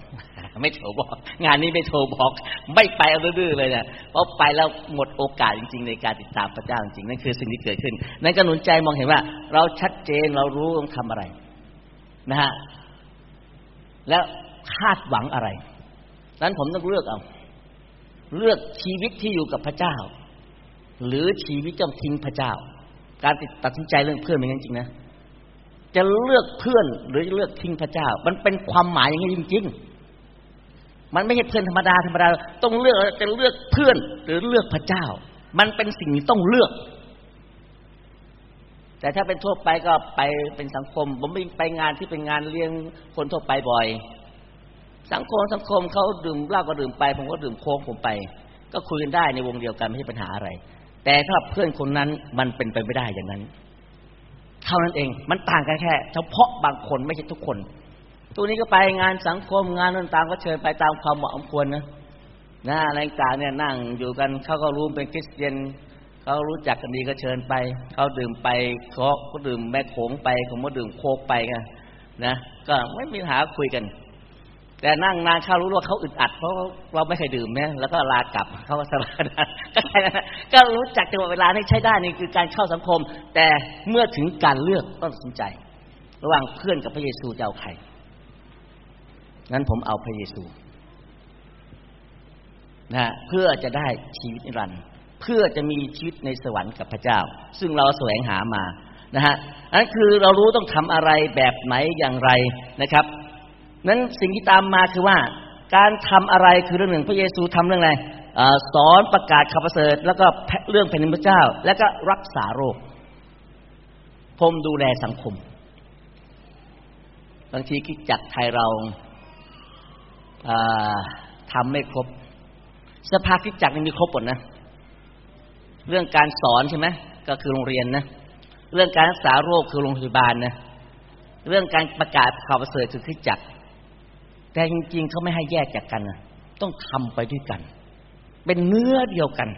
ไม่โทรบอก งานนี้ไม่โทรบอก ไม่ไปเอาดื้อเลยเนี่ยเพราะไปแล้วหมดโอกาสจริง ๆ ในการติดตามพระเจ้าจริงนั่นคือสิ่งที่เกิดขึ้น นั่นก็หนุนใจมองเห็นว่า เราชัดเจนเรารู้ต้องทำอะไร นะฮะแล้วคาดหวังอะไร นั้นผมต้องเลือกเอาเลือกชีวิตที่อยู่กับพระเจ้า หรือชีวิตจำทิ้งพระเจ้า การติดตัดสินใจเรื่องเพื่อนเป็นอย่างจริงนะ จะเลือกเพื่อนหรือเลือกทิ้งพระเจ้า มันเป็นความหมายอย่างนี้จริง ๆ มันไม่ใช่เพื่อนธรรมดาธรรมดา ต้องเลือกจะเลือกเพื่อนหรือเลือกพระเจ้า มันเป็นสิ่งที่ต้องเลือก แต่ถ้าเป็นทั่วไปก็ไปเป็นสังคม ผมไม่ไปงานที่เป็นงานเลี้ยงคนทั่วไปบ่อย สังคมสังคมเขาดื่มเหล้าก็ดื่มไป ผมก็ดื่มโค้กผมไป ก็คุยกันได้ในวงเดียวกันไม่ใช่ปัญหาอะไร แต่ถ้าเพื่อนคนนั้นมันเป็นไปไม่ได้อย่างนั้น เท่านั้นเอง มันต่างกันแค่ เฉพาะบางคนไม่ใช่ทุกคน ตัวนี้ก็ไปงานสังคมงานต่างๆก็เชิญไปตามความเหมาะสมควรนะนะอะไรต่างเนี่ยนั่งอยู่กันเขาก็รู้เป็นคริสเตียนเขารู้จักกันดีก็เชิญไปเขาดื่มไปเขาก็ดื่มแม่โขงไปผมก็ดื่มโคกไปกันนะก็ไม่มีหาคุยกัน แต่นั่งนานเขารู้ว่าเขาอึดอัดเพราะเราไม่เคยดื่มนี่ยแล้วก็ลากลับเขาสบายก็รู้จักจังหวะเวลานี่ใช้ได้นี่คือการเข้าสังคม แต่เมื่อถึงการเลือกต้องตัดสินใจ ระหว่างเพื่อนกับพระเยซูจะเอาใครงั้นผมเอาพระเยซูนะเพื่อจะได้ชีวิตนิรันดร์เพื่อจะมีชีวิตในสวรรค์กับพระเจ้า ซึ่งเราแสวงหามานะฮะนั่นคือเรารู้ต้องทำอะไรแบบไหนอย่างไรนะครับ นั้นสิ่งที่ตามมาคือว่าการทำอะไรคือเรื่องหนึ่งพระเยซูทำเรื่องอะไรสอนประกาศข่าวประเสริฐ แล้วก็เรื่องแผ่นดินพระเจ้า แล้วก็รักษาโรคพมดูแลสังคม บางทีคิดจักไทยเราทำไม่ครบ สภาคิดจักนี่มีครบหมดนะ เรื่องการสอนใช่ไหมก็คือโรงเรียนนะ เรื่องการรักษาโรคคือโรงพยาบาลนะ เรื่องการประกาศข่าวประเสริฐคือคิดจักร แต่จริงๆเขาไม่ให้แยกจากกันนะต้องทำไปด้วยกัน เป็นเนื้อเดียวกัน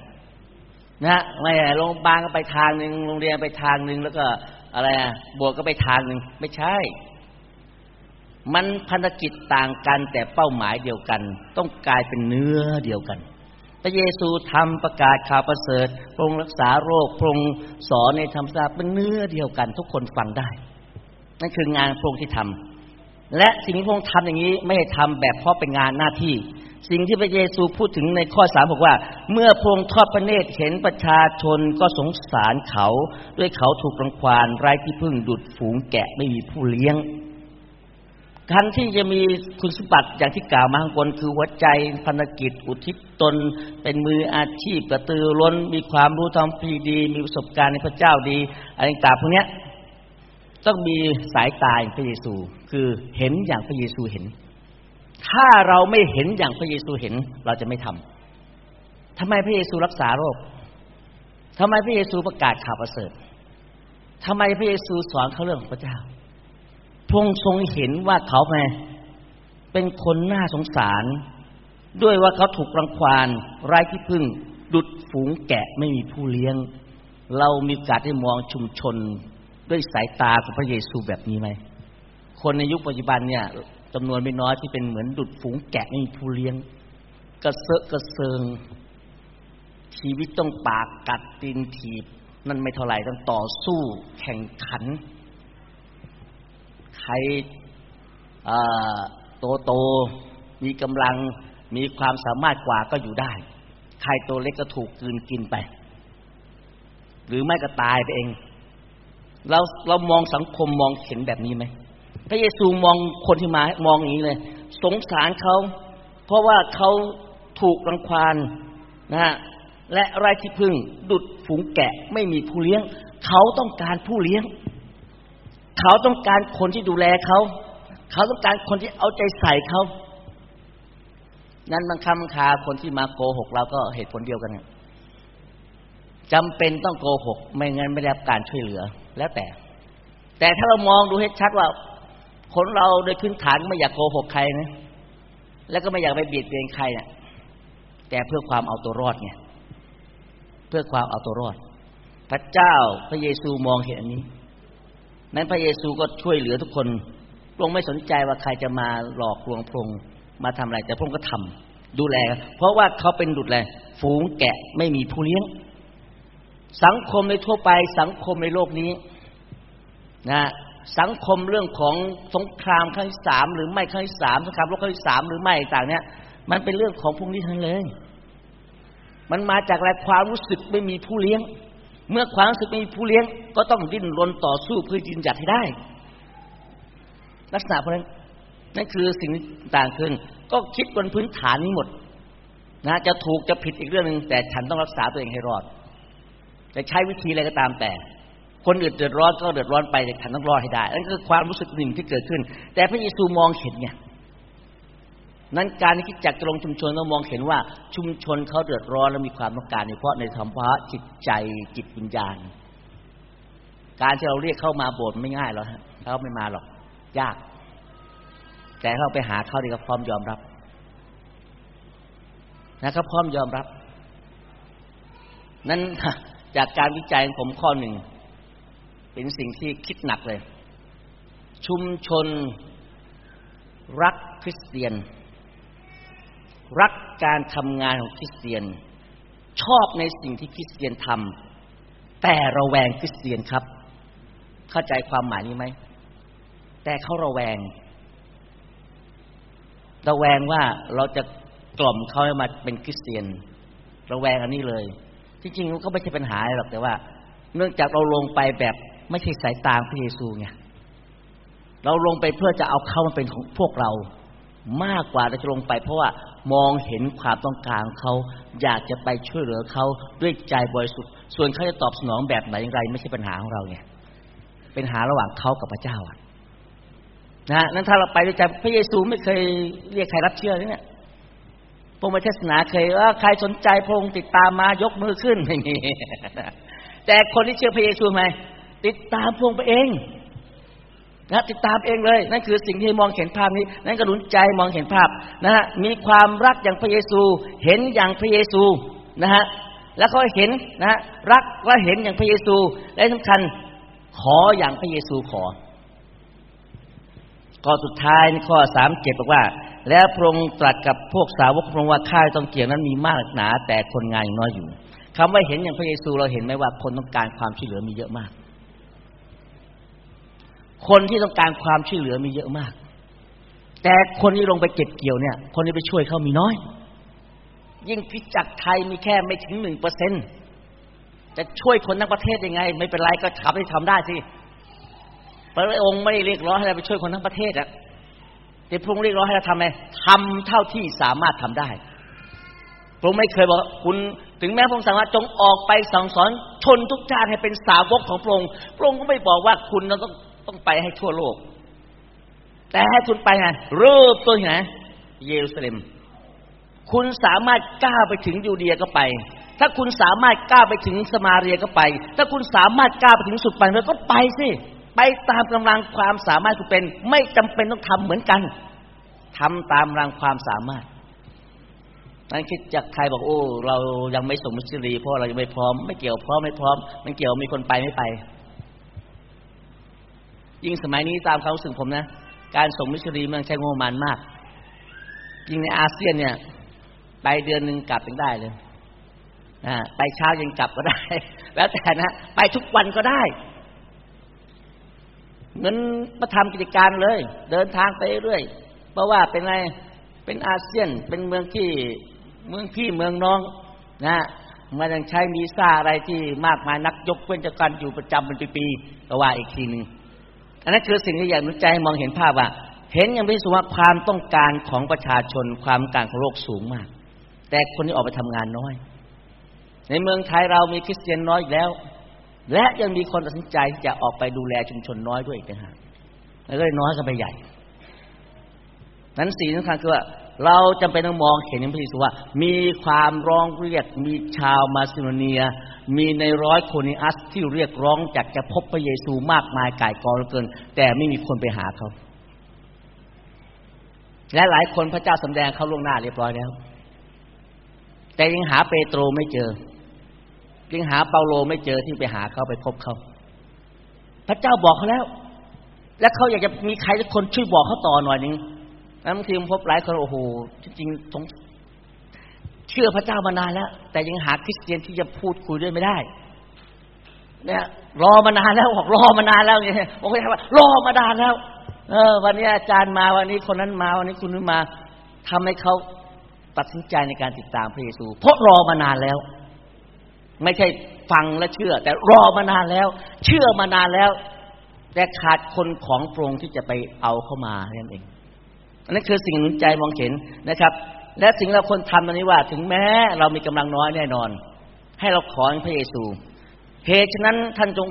นะไม่โรงพยาบาลก็ไปทางหนึ่งโรงเรียนไปทางหนึ่งแล้วก็อะไรอะบวกก็ไปทางหนึ่งไม่ใช่ มันพันธกิจต่างกันแต่เป้าหมายเดียวกัน ต้องกลายเป็นเนื้อเดียวกัน พระเยซูทำประกาศข่าวประเสริฐพระองค์รักษาโรคพระองค์สอนในธรรมศาสตร์เป็นเนื้อเดียวกัน ทุกคนฟังได้นั่นคืองานพระองค์ที่ทำ และสิ่งที่พระองค์ทำอย่างนี้ไม่ได้ทำแบบเพราะเป็นงานหน้าที่ สิ่งที่พระเยซูพูดถึงในข้อสามบอกว่า เมื่อพระองค์ทอดพระเนตรเห็นประชาชนก็สงสารเขา ด้วยเขาถูกรังควานไร้ที่พึ่งดุดฝูงแกะไม่มีผู้เลี้ยงการที่จะมีคุณสมบัติอย่างที่กล่าวมาข้างบนคือหัวใจพันกิจ อุทิศตน เป็นมืออาชีพกระตือร้นมีความรู้ทางพีดี มีประสบการณ์ในพระเจ้าดีอะไรต่างพวกนี้ ต้องมีสายตาอย่างพระเยซู คือเห็นอย่างพระเยซูเห็น ถ้าเราไม่เห็นอย่างพระเยซูเห็น เราจะไม่ทำทำไมพระเยซูรักษาโรคทำไมพระเยซูประกาศข่าวประเสริฐทำไมพระเยซูสอนเขาเรื่องของพระเจ้าพงทรงเห็นว่าเขาไงเป็นคนน่าสงสาร ด้วยว่าเขาถูกรังควานไร้ที่พึ่ง ดุดฝูงแกะไม่มีผู้เลี้ยง เรามีโอกาสได้มองชุมชน ด้วยสายตาของพระเยซูแบบนี้ไหม คนในยุคปัจจุบันเนี่ยจำนวนไม่น้อยที่เป็นเหมือนดุดฝูงแกะไม่มีผู้เลี้ยง กระเซาะกระเซิง ชีวิตต้องปากกัดตีนถีบ นั่นไม่เท่าไหร่ต้องต่อสู้แข่งขัน ใครโตโตมีกำลังมีความสามารถกว่าก็อยู่ได้ ใครตัวเล็กก็ถูกกืนกินไป หรือไม่ก็ตายไปเอง เราเรามองสังคมมองเห็นแบบนี้ไหมพระเยซูมองคนที่มามองอย่างนี้เลย สงสารเขา เพราะว่าเขาถูกรังควานนะฮะและไร้ที่พึ่งดุดฝูงแกะไม่มีผู้เลี้ยง เขาต้องการผู้เลี้ยง เขาต้องการคนที่ดูแลเขา เขาต้องการคนที่เอาใจใส่เขา นั้นบางคำคาคนที่มาโกหกเราก็เหตุผลเดียวกันจำเป็นต้องโกหก ไม่งั้นไม่ได้รับการช่วยเหลือ แล้วแต่ แต่ถ้าเรามองดูให้ชัดว่า คนเราโดยพื้นฐานไม่อยากโกหกใครนะ แล้วก็ไม่อยากไปเบียดเบียนใครเนะ่ยแต่เพื่อความเอาตัวรอดไงเพื่อความเอาตัวรอด พระเจ้าพระเยซูมองเห็นอันนี้ นั้นพระเยซูก็ช่วยเหลือทุกคนพระองค์ไม่สนใจว่าใครจะมาหลอกลวงพระองค์มาทำอะไร แต่พระองค์ก็ทำดูแล เพราะว่าเขาเป็นดุจแลฝูงแกะไม่มีผู้เลี้ยง สังคมในทั่วไปสังคมในโลกนี้ นะสังคมเรื่องของสงครามครั้งที่สามหรือไม่ครั้งที่สามสงครามโลกครั้งที่สามหรือไม่ต่างเนี่ย มันเป็นเรื่องของพวกนี้ทั้งเลย มันมาจากอะไรความรู้สึกไม่มีผู้เลี้ยง เมื่อความรู้สึกไม่มีผู้เลี้ยง ก็ต้องดิ้นรนต่อสู้เพื่อยืนหยัดให้ได้ ลักษณะเพราะนั้นนั่นคือสิ่งต่างขึ้น ก็คิดบนพื้นฐานนี้หมด นะ จะถูกจะผิดอีกเรื่องหนึ่งแต่ฉันต้องรักษาตัวเองให้รอด จะใช้วิธีอะไรก็ตามแต่ คนอื่นเดือดร้อนก็เดือดร้อนไปแต่ฉันต้องรอดให้ได้นั่นคือความรู้สึกหนึ่งที่เกิดขึ้น แต่พระเยซูมองเห็นเนี่ยนั้นการที่คิดจักจะลงชุมชนเรามองเห็นว่าชุมชนเขาเดือดร้อนและมีความต้องการเฉพาะในธรรมะจิตใจจิตวิญญาณ การที่เราเรียกเข้ามาโบสถ์ไม่ง่ายหรอกเขาไม่มาหรอก ยาก แต่เราไปหาเขาดีก็พร้อมยอมรับนะเขาพร้อมยอมรับ นั้นจากการวิจัยของผมข้อหนึ่ง เป็นสิ่งที่คิดหนักเลย ชุมชน รักคริสเตียน รักการทำงานของคริสเตียน ชอบในสิ่งที่คริสเตียนทำแต่ระแวงคริสเตียนครับ เข้าใจความหมายนี้ไหมแต่เขาระแวง ระแวงว่าเราจะกล่อมเขาให้มาเป็นคริสเตียน ระแวงอันนี้เลย จริงๆก็ไม่ใช่ปัญหาหรอกแต่ว่า เนื่องจากเราลงไปแบบ ไม่ใช่สายตาพระเยซูไงเราลงไปเพื่อจะเอาเขามาเป็นของพวกเรามากกว่าเราจะลงไป เพราะว่ามองเห็นความต้องการเขา อยากจะไปช่วยเหลือเขาด้วยใจบริสุทธิ์ส่วนเขาจะตอบสนองแบบไหนอย่างไร ไม่ใช่ปัญหาของเราไงเป็นหาระหว่างเขากับพระเจ้าอะนะนั้นถ้าเราไปด้วยใจพระเยซูไม่เคยเรียกใครรับเชื่อเนี่ยพระมเทศนาเคยว่าใครสนใจพระองค์ติดตามมายกมือขึ้นไม่มีแต่คนที่เชื่อพระเยซูไหม ติดตามพวงไปเองนะติดตามเองเลย นั่นคือสิ่งที่มองเห็นภาพนี้ นั่นก็หนุนใจมองเห็นภาพนะฮะมีความรักอย่างพระเยซู เห็นอย่างพระเยซูนะฮะแล้วก็เห็นนะรักและเห็นอย่างพระเยซูและสำคัญขออย่างพระเยซูขอข้อสุดท้ายข้อสามเจ็ดบอกว่า แล้วพระองค์ตรัสกับพวกสาวกพระองค์ว่าข้าต้องเกี่ยวนั้นมีมากหนา แต่คนงานยังน้อยอยู่คำว่าเห็นอย่างพระเยซูเราเห็นไหมว่าคนต้องการความช่วยเหลือมีเยอะมาก คนที่ต้องการความช่วยเหลือมีเยอะมาก แต่คนที่ลงไปเก็บเกี่ยวเนี่ย คนที่ไปช่วยเขามีน้อย ยิ่งพิจักไทยมีแค่ไม่ถึงหนึ่งเปอร์เซ็นจะช่วยคนทั้งประเทศยังไง ไม่เป็นไรก็ทำให้ทำได้สิพระองค์ไม่ได้เรียกร้องให้เราไปช่วยคนทั้งประเทศอะแต่พระองค์เรียกร้องให้เราทำไงทำเท่าที่สามารถทำได้พระองค์ไม่เคยบอกคุณถึงแม้พระองค์สั่งว่าจงออกไปสั่งสอนชนทุกชาติให้เป็นสาวกของพระองค์พระองค์ก็ไม่บอกว่าคุณต้อง ต้องไปให้ทั่วโลก แต่ให้คุณไปไงเริ่มต้นไหนเยรูซาเล็ม คุณสามารถกล้าไปถึงยูเดียก็ไป ถ้าคุณสามารถกล้าไปถึงสมาเรียก็ไป ถ้าคุณสามารถกล้าไปถึงสุดไปแล้วก็ไปสิไปตามกำลังความสามารถคุณเป็น ไม่จำเป็นต้องทำเหมือนกันทำตามกำลังความสามารถนั่นคิดจากใครบอกโอ้ เรายังไม่ส่งมิชลีเพราะเรายังไม่พร้อม ไม่เกี่ยวพร้อมไม่พร้อม มันเกี่ยวมีคนไปไม่ไป ยิ่งสมัยนี้ตามความรู้สึกผมนะ การส่งมิชลีมันใช้งบประมาณมาก ยิ่งในอาเซียนเนี่ย ไปเดือนหนึ่งกลับยังได้เลยนะไปเช้ายังกลับก็ได้ แล้วแต่นะ ไปทุกวันก็ได้เงินมาทำกิจการเลย เดินทางไปเรื่อย เพราะว่าเป็นไงเป็นอาเซียนเป็นเมืองที่เมืองพี่เมืองน้องนะมันยังใช้มีซ่าอะไรที่มากมายนักยกเว้นจากการอยู่ประจำเป็นปีๆก็ว่าอีกทีหนึ่ง นนั้นคือสิ่งที่อยากนุใจมองเห็นภาพว่า เห็นอย่างพิสูจน์ว่าความต้องการของประชาชนความการของโลกสูงมาก แต่คนที่ออกไปทำงานน้อย ในเมืองไทยเรามีคริสเตียนน้อยแล้ว และยังมีคนตัดสินใจที่จะออกไปดูแลชุมชนน้อยด้วยอีกนะฮะแล้วก็เลยน้อยกันไปใหญ่นั้นสิ่งสำคัญคือว่า เราจำเป็นต้องมองเห็นอย่างพระเยซูว่า มีความร้องเรียก มีชาวมาซิโดเนีย มีในร้อยโคนิอัสที่เรียกร้องจากจะพบพระเยซูมากมายก่ายกองเหลือเกิน แต่ไม่มีคนไปหาเขา และหลายคนพระเจ้าสำแดงเขาล่วงหน้าเรียบร้อยแล้ว แต่ยังหาเปโตรไม่เจอยังหาเปาโลไม่เจอที่ไปหาเขาไปพบเขา พระเจ้าบอกเขาแล้ว และเขาอยากจะมีใครสักคนช่วยบอกเขาต่อหน่อยหนึ่ง แล้วบางทีผมพบหลายคนโอ้โหจริงๆผมเชื่อพระเจ้ามานานแล้ว แต่ยังหาคริสเตียนที่จะพูดคุยด้วยไม่ได้ เนี่ยรอมานานแล้วบอกรอมานานแล้วเนี่ยผมก็ถามว่ารอมานานแล้ว เออ วันนี้อาจารย์มาวันนี้คนนั้นมาวันนี้คุณนั้นมาทำให้เขาตัดสินใจในการติดตามพระเยซู เพราะรอมานานแล้ว ไม่ใช่ฟังและเชื่อ แต่รอมานานแล้ว เชื่อมานานแล้ว แต่ขาดคนของโปรงที่จะไปเอาเข้ามานั่นเอง นั่นคือสิ่งหนุนใจมองเห็นนะครับ และสิ่งเราคนทำตอนนี้ว่าถึงแม้เรามีกำลังน้อยแน่นอน ให้เราขอพระเยซูเหตุฉะนั้นท่านจง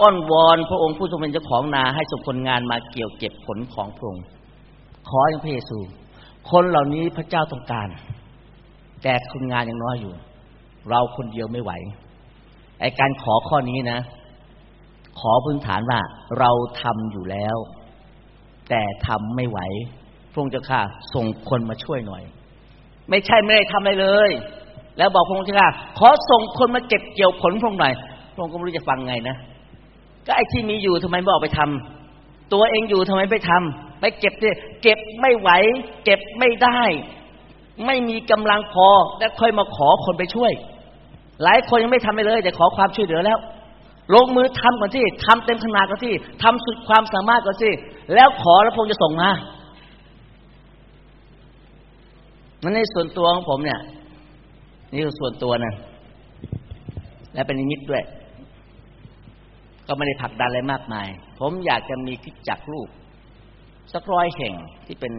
อ้อนวอนพระองค์ผู้ทรงเป็นเจ้าของนาให้ส่งคนงานมาเกี่ยวเก็บผลของพระองค์ขออย่างพระเยซู คนเหล่านี้พระเจ้าต้องการ แต่คนงานยังน้อยอยู่ เราคนเดียวไม่ไหวไอการขอข้อนี้นะ ขอพื้นฐานว่าเราทำอยู่แล้ว แต่ทำไม่ไหว พระองค์เจ้าค่ะส่งคนมาช่วยหน่อย ไม่ใช่ไม่ได้ทำอะไรเลย แล้วบอกพระองค์เจ้าค่ะขอส่งคนมาเก็บเกี่ยวผลพระองค์หน่อยพระองค์ก็ไม่รู้จะฟังไงนะก็ไอ้ที่มีอยู่ทำไมไม่ออกไปทำตัวเองอยู่ทำไมไม่ทำไปเก็บเนี่ยเก็บไม่ไหว เก็บไม่ได้ ไม่มีกำลังพอแล้วค่อยมาขอคนไปช่วย หลายคนยังไม่ทำไปเลย แต่ขอความช่วยเหลือแล้วลงมือทำก่อนที่ทำเต็มขนาดก่อนที่ทำสุดความสามารถก่อนที่แล้วขอแล้วพงจะส่งมา มันในส่วนตัวของผมเนี่ย นี่คือส่วนตัวนะและเป็นนิมิตด้วย ก็ไม่ได้ผลักดันอะไรมากมาย ผมอยากจะมีคิดจักรูป สักร้อยแห่งที่เป็น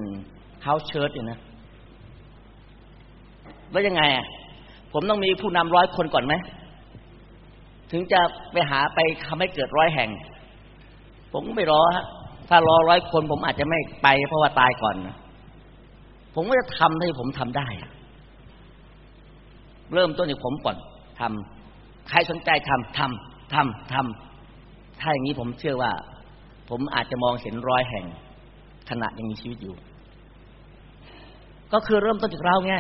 เฮาเชิร์ตอยู่นะว่ายังไงอะผมต้องมีผู้นำร้อยคนก่อนไหม ถึงจะไปหาไปทำให้เกิดร้อยแห่ง ผมไม่รอฮะถ้ารอร้อยคนผมอาจจะไม่ไปเพราะว่าตายก่อนนะ ผมก็จะทำให้ผมทำได้ เริ่มต้นจากผมก่อนทำใครสนใจทำทำทำทำถ้าอย่างนี้ผมเชื่อว่า ผมอาจจะมองเห็นร้อยแห่งขณะยังมีชีวิตอยู่ ก็คือเริ่มต้นจากเราไง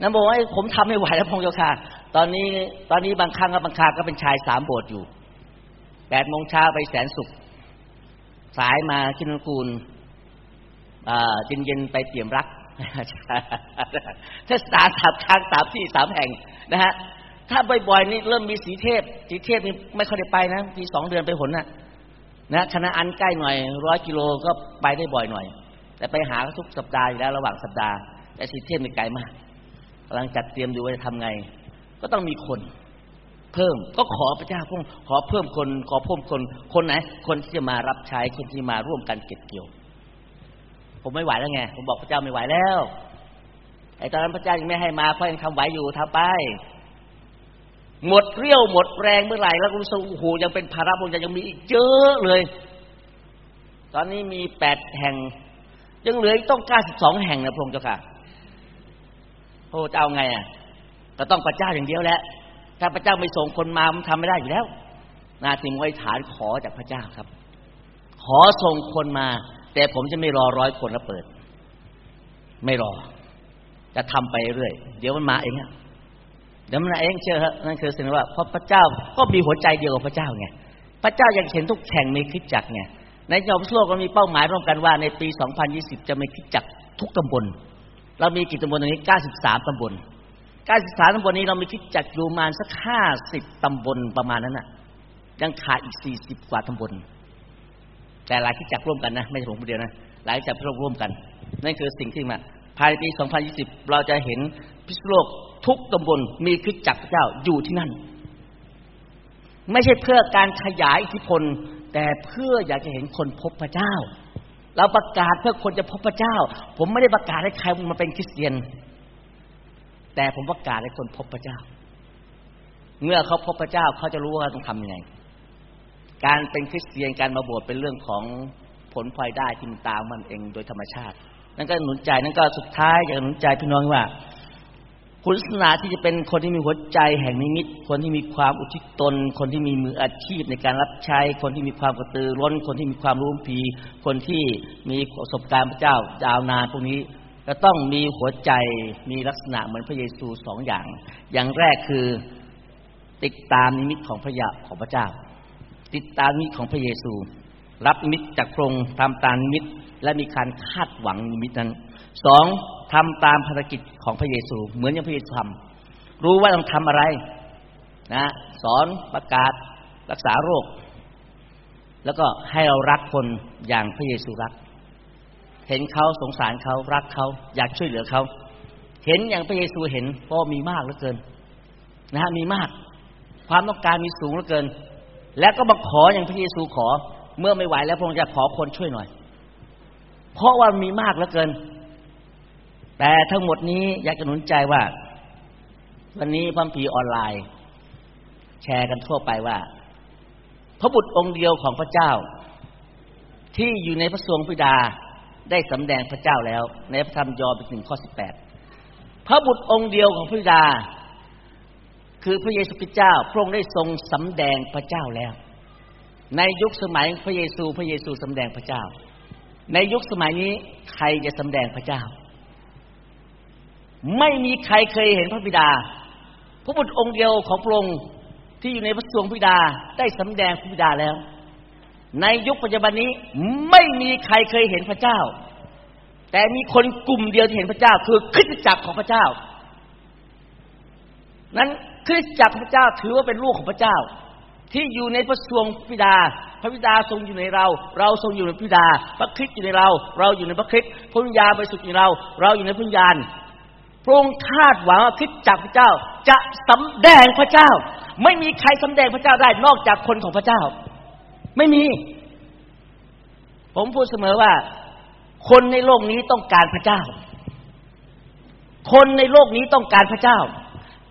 นะบอกว่าผมทำไม่ไหวแล้วพงโยคาตอนนี้ ตอนนี้บางครั้งกับบางคราก็เป็นชายสามโบสถ์อยู่แปดโมงเช้าไปแสนสุข สายมาคินกูลเย็นเย็นไปเตี่ยมรัก เทศกาลสามครั้งสามที่สามแห่งนะฮะถ้าบ่อยๆนี่เริ่มมีสีเทพ สีเทพนี่ไม่ค่อยได้ไปนะทีสองเดือนไปหนนะนะคณะอันใกล้หน่อยร้อยกิโลก็ไปได้บ่อยหน่อย แต่ไปหาทุกสัปดาห์อยู่แล้วระหว่างสัปดาห์แต่สีเทพนี่ไกลมากกำลังจัดเตรียมดูว่าจะทำไง ก็ต้องมีคนเพิ่มก็ขอพระเจ้าพงขอเพิ่มคนขอเพิ่มคนคนไหน คนที่จะมารับใช้คนที่มาร่วมกันเก็บเกี่ยว ผมไม่ไหวแล้วไง ผมบอกพระเจ้าไม่ไหวแล้ว ไอ้ตอนนั้นพระเจ้ายังไม่ให้มาเพราะยังทำไหวอยู่ทำไป หมดเรี่ยวหมดแรงเมื่อไหร่แล้วรู้สึกโอ้โหยังเป็นภาระผมยังมีอีกเยอะเลย ตอนนี้มีแปดแห่ง ยังเหลืออีกต้องเก้าสิบสองแห่งนะพระองค์เจ้าค่ะโอ้จะเอาไงอะก็ต้องพระเจ้าอย่างเดียวแหละ ถ้าพระเจ้าไม่ส่งคนมามันทำไม่ได้อยู่แล้วนาทีมว้ฐานขอจากพระเจ้าครับ ขอส่งคนมา แต่ผมจะไม่รอร้อยคนแล้วเปิด ไม่รอ จะทำไปเรื่อย เดี๋ยวมันมาเองอะเดี๋ยวมันเองเชื่อฮะนั่นคือสิ่งว่าเพราะพระเจ้าก็มีหัวใจเดียวกับพระเจ้าไงพระเจ้ายากเห็นทุกแข่งมีคิดจักไงในจอมโลกเรามีเป้าหมายร่วมกันว่าในปี 2020 จะมีคิดจักทุกตำบล เรามีกี่ตำบลตรงนี้ 93 ตำบล 93 ตำบลนี้เรามีคิดจักอยู่ประมาณสัก 50 ตำบลประมาณนั้นน่ะ ยังขาดอีก 40 กว่าตำบล แต่หลายคิดจักร่วมกันนะ ไม่ใช่ผมคนเดียวนะ หลายจักร่วมกัน นั่นคือสิ่งที่มาภายในปี 2020 เราจะเห็นพิษโลกทุกตำบลมีคิดจักพระเจ้าอยู่ที่นั่น ไม่ใช่เพื่อการขยายอิทธิพล แต่เพื่ออยากจะเห็นคนพบพระเจ้า เราประกาศเพื่อคนจะพบพระเจ้า ผมไม่ได้ประกาศให้ใครมาเป็นคริสเตียน แต่ผมประกาศให้คนพบพระเจ้า เมื่อเขาพบพระเจ้าเขาจะรู้ว่าต้องทำยังไง การเป็นคริสเตียนการมาบวชเป็นเรื่องของผลพลอยได้ที่มันตามมันเองโดยธรรมชาติ นั่นก็หนุนใจนั่นก็สุดท้ายอยากหนุนใจพี่น้องว่า คุณลักษณะที่จะเป็นคนที่มีหัวใจแห่งนิมิต คนที่มีความอุทิศตน คนที่มีมืออาชีพในการรับใช้ คนที่มีความกระตือร้น คนที่มีความรู้ผีคนที่มีประสบการณ์พระเจ้ายาวนานพวกนี้จะต้องมีหัวใจมีลักษณะเหมือนพระเยซูสองอย่าง อย่างแรกคือติดตามนิมิตของพระยาของพระเจ้า ติดตามนิมิตของพระเยซู รับนิมิตจากพระองค์ทำตามนิมิตและมีการคาดหวังนิมิตนั้นสองทำตามภารกิจของพระเยซู เหมือนอย่างพระเยซูทำรู้ว่าต้องทำอะไรนะสอนประกาศรักษาโรค แล้วก็ให้เรารักคนอย่างพระเยซูรัก เห็นเขาสงสารเขารักเขาอยากช่วยเหลือเขา เห็นอย่างพระเยซูเห็นเพราะมีมากเหลือเกิน นะฮะมีมาก ความต้องการมีสูงเหลือเกิน แล้วก็มาขออย่างพระเยซูขอ เมื่อไม่ไหวแล้วพระองค์จะขอคนช่วยหน่อย เพราะว่ามีมากเหลือเกิน แต่ทั้งหมดนี้อยากจะหนุนใจว่า วันนี้พัมพีออนไลน์ แชร์กันทั่วไปว่า พระบุตรองค์เดียวของพระเจ้า ที่อยู่ในพระสวงพิดาได้สำแดงพระเจ้าแล้ว ในพระธรรมยอห์นบทหนึ่งข้อสิบแปดพระบุตรองค์เดียวของพระบิดา คือพระเยซูคริสต์เจ้าพระองค์ได้ทรงสำแดงพระเจ้าแล้ว ในยุคสมัยพระเยซูพระเยซูสำแดงพระเจ้า ในยุคสมัยนี้ใครจะสำแดงพระเจ้า ไม่มีใครเคยเห็นพระบิดา พระบุตรองค์เดียวของพระองค์ที่อยู่ในพระสวงพระบิดาได้สำแดงพระบิดาแล้ว ในยุคปัจจุบันนี้ไม่มีใครเคยเห็นพระเจ้า แต่มีคนกลุ่มเดียวที่เห็นพระเจ้า คือคริสตจักรของพระเจ้า นั้นคริสตจักรพระเจ้าถือว่าเป็นลูกของพระเจ้า ที่อยู่ในพระสวงบิดา พระบิดาทรงอยู่ในเรา เราทรงอยู่ในพระบิดา พระคริสต์อยู่ในเรา เราอยู่ในพระคริสต์พระวิญญาณบริสุทธิ์อยู่ในเรา เราอยู่ในพระวิญญาณพระองค์คาดหวังว่าคิดจากรพระเจ้าจะสำแดงพระเจ้า ไม่มีใครสำแดงพระเจ้าได้นอกจากคนของพระเจ้า ไม่มี ผมพูดเสมอว่า คนในโลกนี้ต้องการพระเจ้า คนในโลกนี้ต้องการพระเจ้า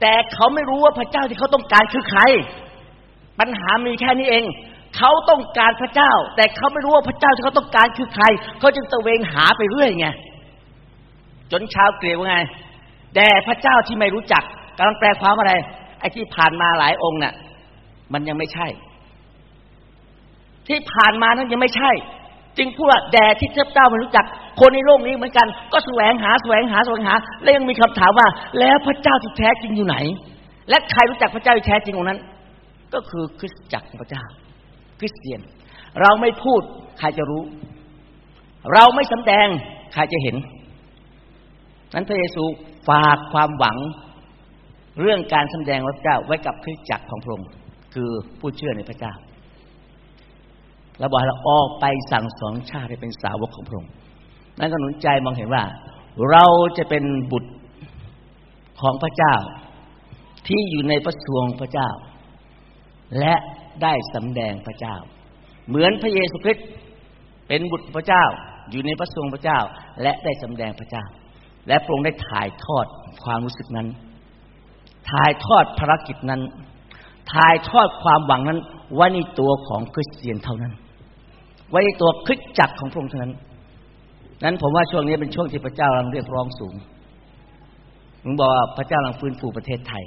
แต่เขาไม่รู้ว่าพระเจ้าที่เขาต้องการคือใคร ปัญหามีแค่นี้เอง เขาต้องการพระเจ้า แต่เขาไม่รู้ว่าพระเจ้าที่เขาต้องการคือใคร เขาจึงตะเวงหาไปเรื่อยไง จนชาวเกลียวไงแด่พระเจ้าที่ไม่รู้จักกำลังแปลความอะไร ไอ้ที่ผ่านมาหลายองค์น่ะ มันยังไม่ใช่ ที่ผ่านมานั้นยังไม่ใช่ จึงพูดว่าแด่ที่เจ้าไม่รู้จัก คนในโลกนี้เหมือนกัน ก็แสวงหาแสวงหาแสวงหา แล้วยังมีคำถามว่า แล้วพระเจ้าที่แท้จริงอยู่ไหน และใครรู้จักพระเจ้าที่แท้จริงองนั้น ก็คือคริสตจักรของพระเจ้า คริสเตียน เราไม่พูดใครจะรู้ เราไม่สำแดงใครจะเห็น นั้นพระเยซูฝากความหวังเรื่องการแดงพระเจ้าไว้กับคริสตจักรของพระองค์คือผู้เชื่อในพระเจ้า เราบอกเราออกไปสั่งสอนชาติให้เป็นสาวกของพระองค์นั่นก็หนุนใจมองเห็นว่า เราจะเป็นบุตรของพระเจ้า ที่อยู่ในพระสวงพระเจ้า และได้สำแดงพระเจ้า เหมือนพระเยซูคริสต์เป็นบุตรพระเจ้า อยู่ในพระสวงพระเจ้า และได้สำแดงพระเจ้า และพระองค์ได้ถ่ายทอดความรู้สึกนั้น ถ่ายทอดภารกิจนั้น ถ่ายทอดความหวังนั้นว้ในตัวของคริสเตียนเท่านั้น ไว้ในตัวคริสจักรของพระองค์เท่านั้น นั้นผมว่าช่วงนี้เป็นช่วงที่พระเจ้ากำลังเรียกร้องสูงผมบอกว่าพระเจ้ากำลังฟื้นฟูประเทศไทย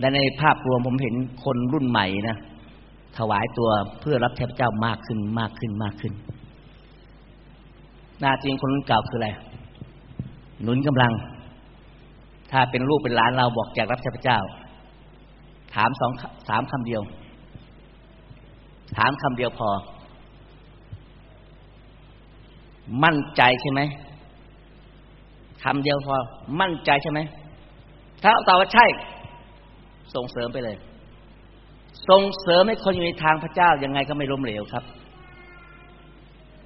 และในภาพรวมผมเห็นคนรุ่นใหม่นะถวายตัวเพื่อรับใช้พระเจ้ามากขึ้นมากขึ้นมากขึ้น หน้าที่คนรุ่นเก่าคืออะไร หนุนกำลัง ถ้าเป็นลูกเป็นหลานเราบอกอยากรับใช้พระเจ้า ถามสองสามคำเดียว ถามคำเดียวพอ มั่นใจใช่ไหมคำเดียวพอ มั่นใจใช่ไหม ถ้าตอบว่าใช่ ส่งเสริมไปเลย ส่งเสริมให้คนอยู่ในทางพระเจ้ายังไงก็ไม่ล้มเหลวครับ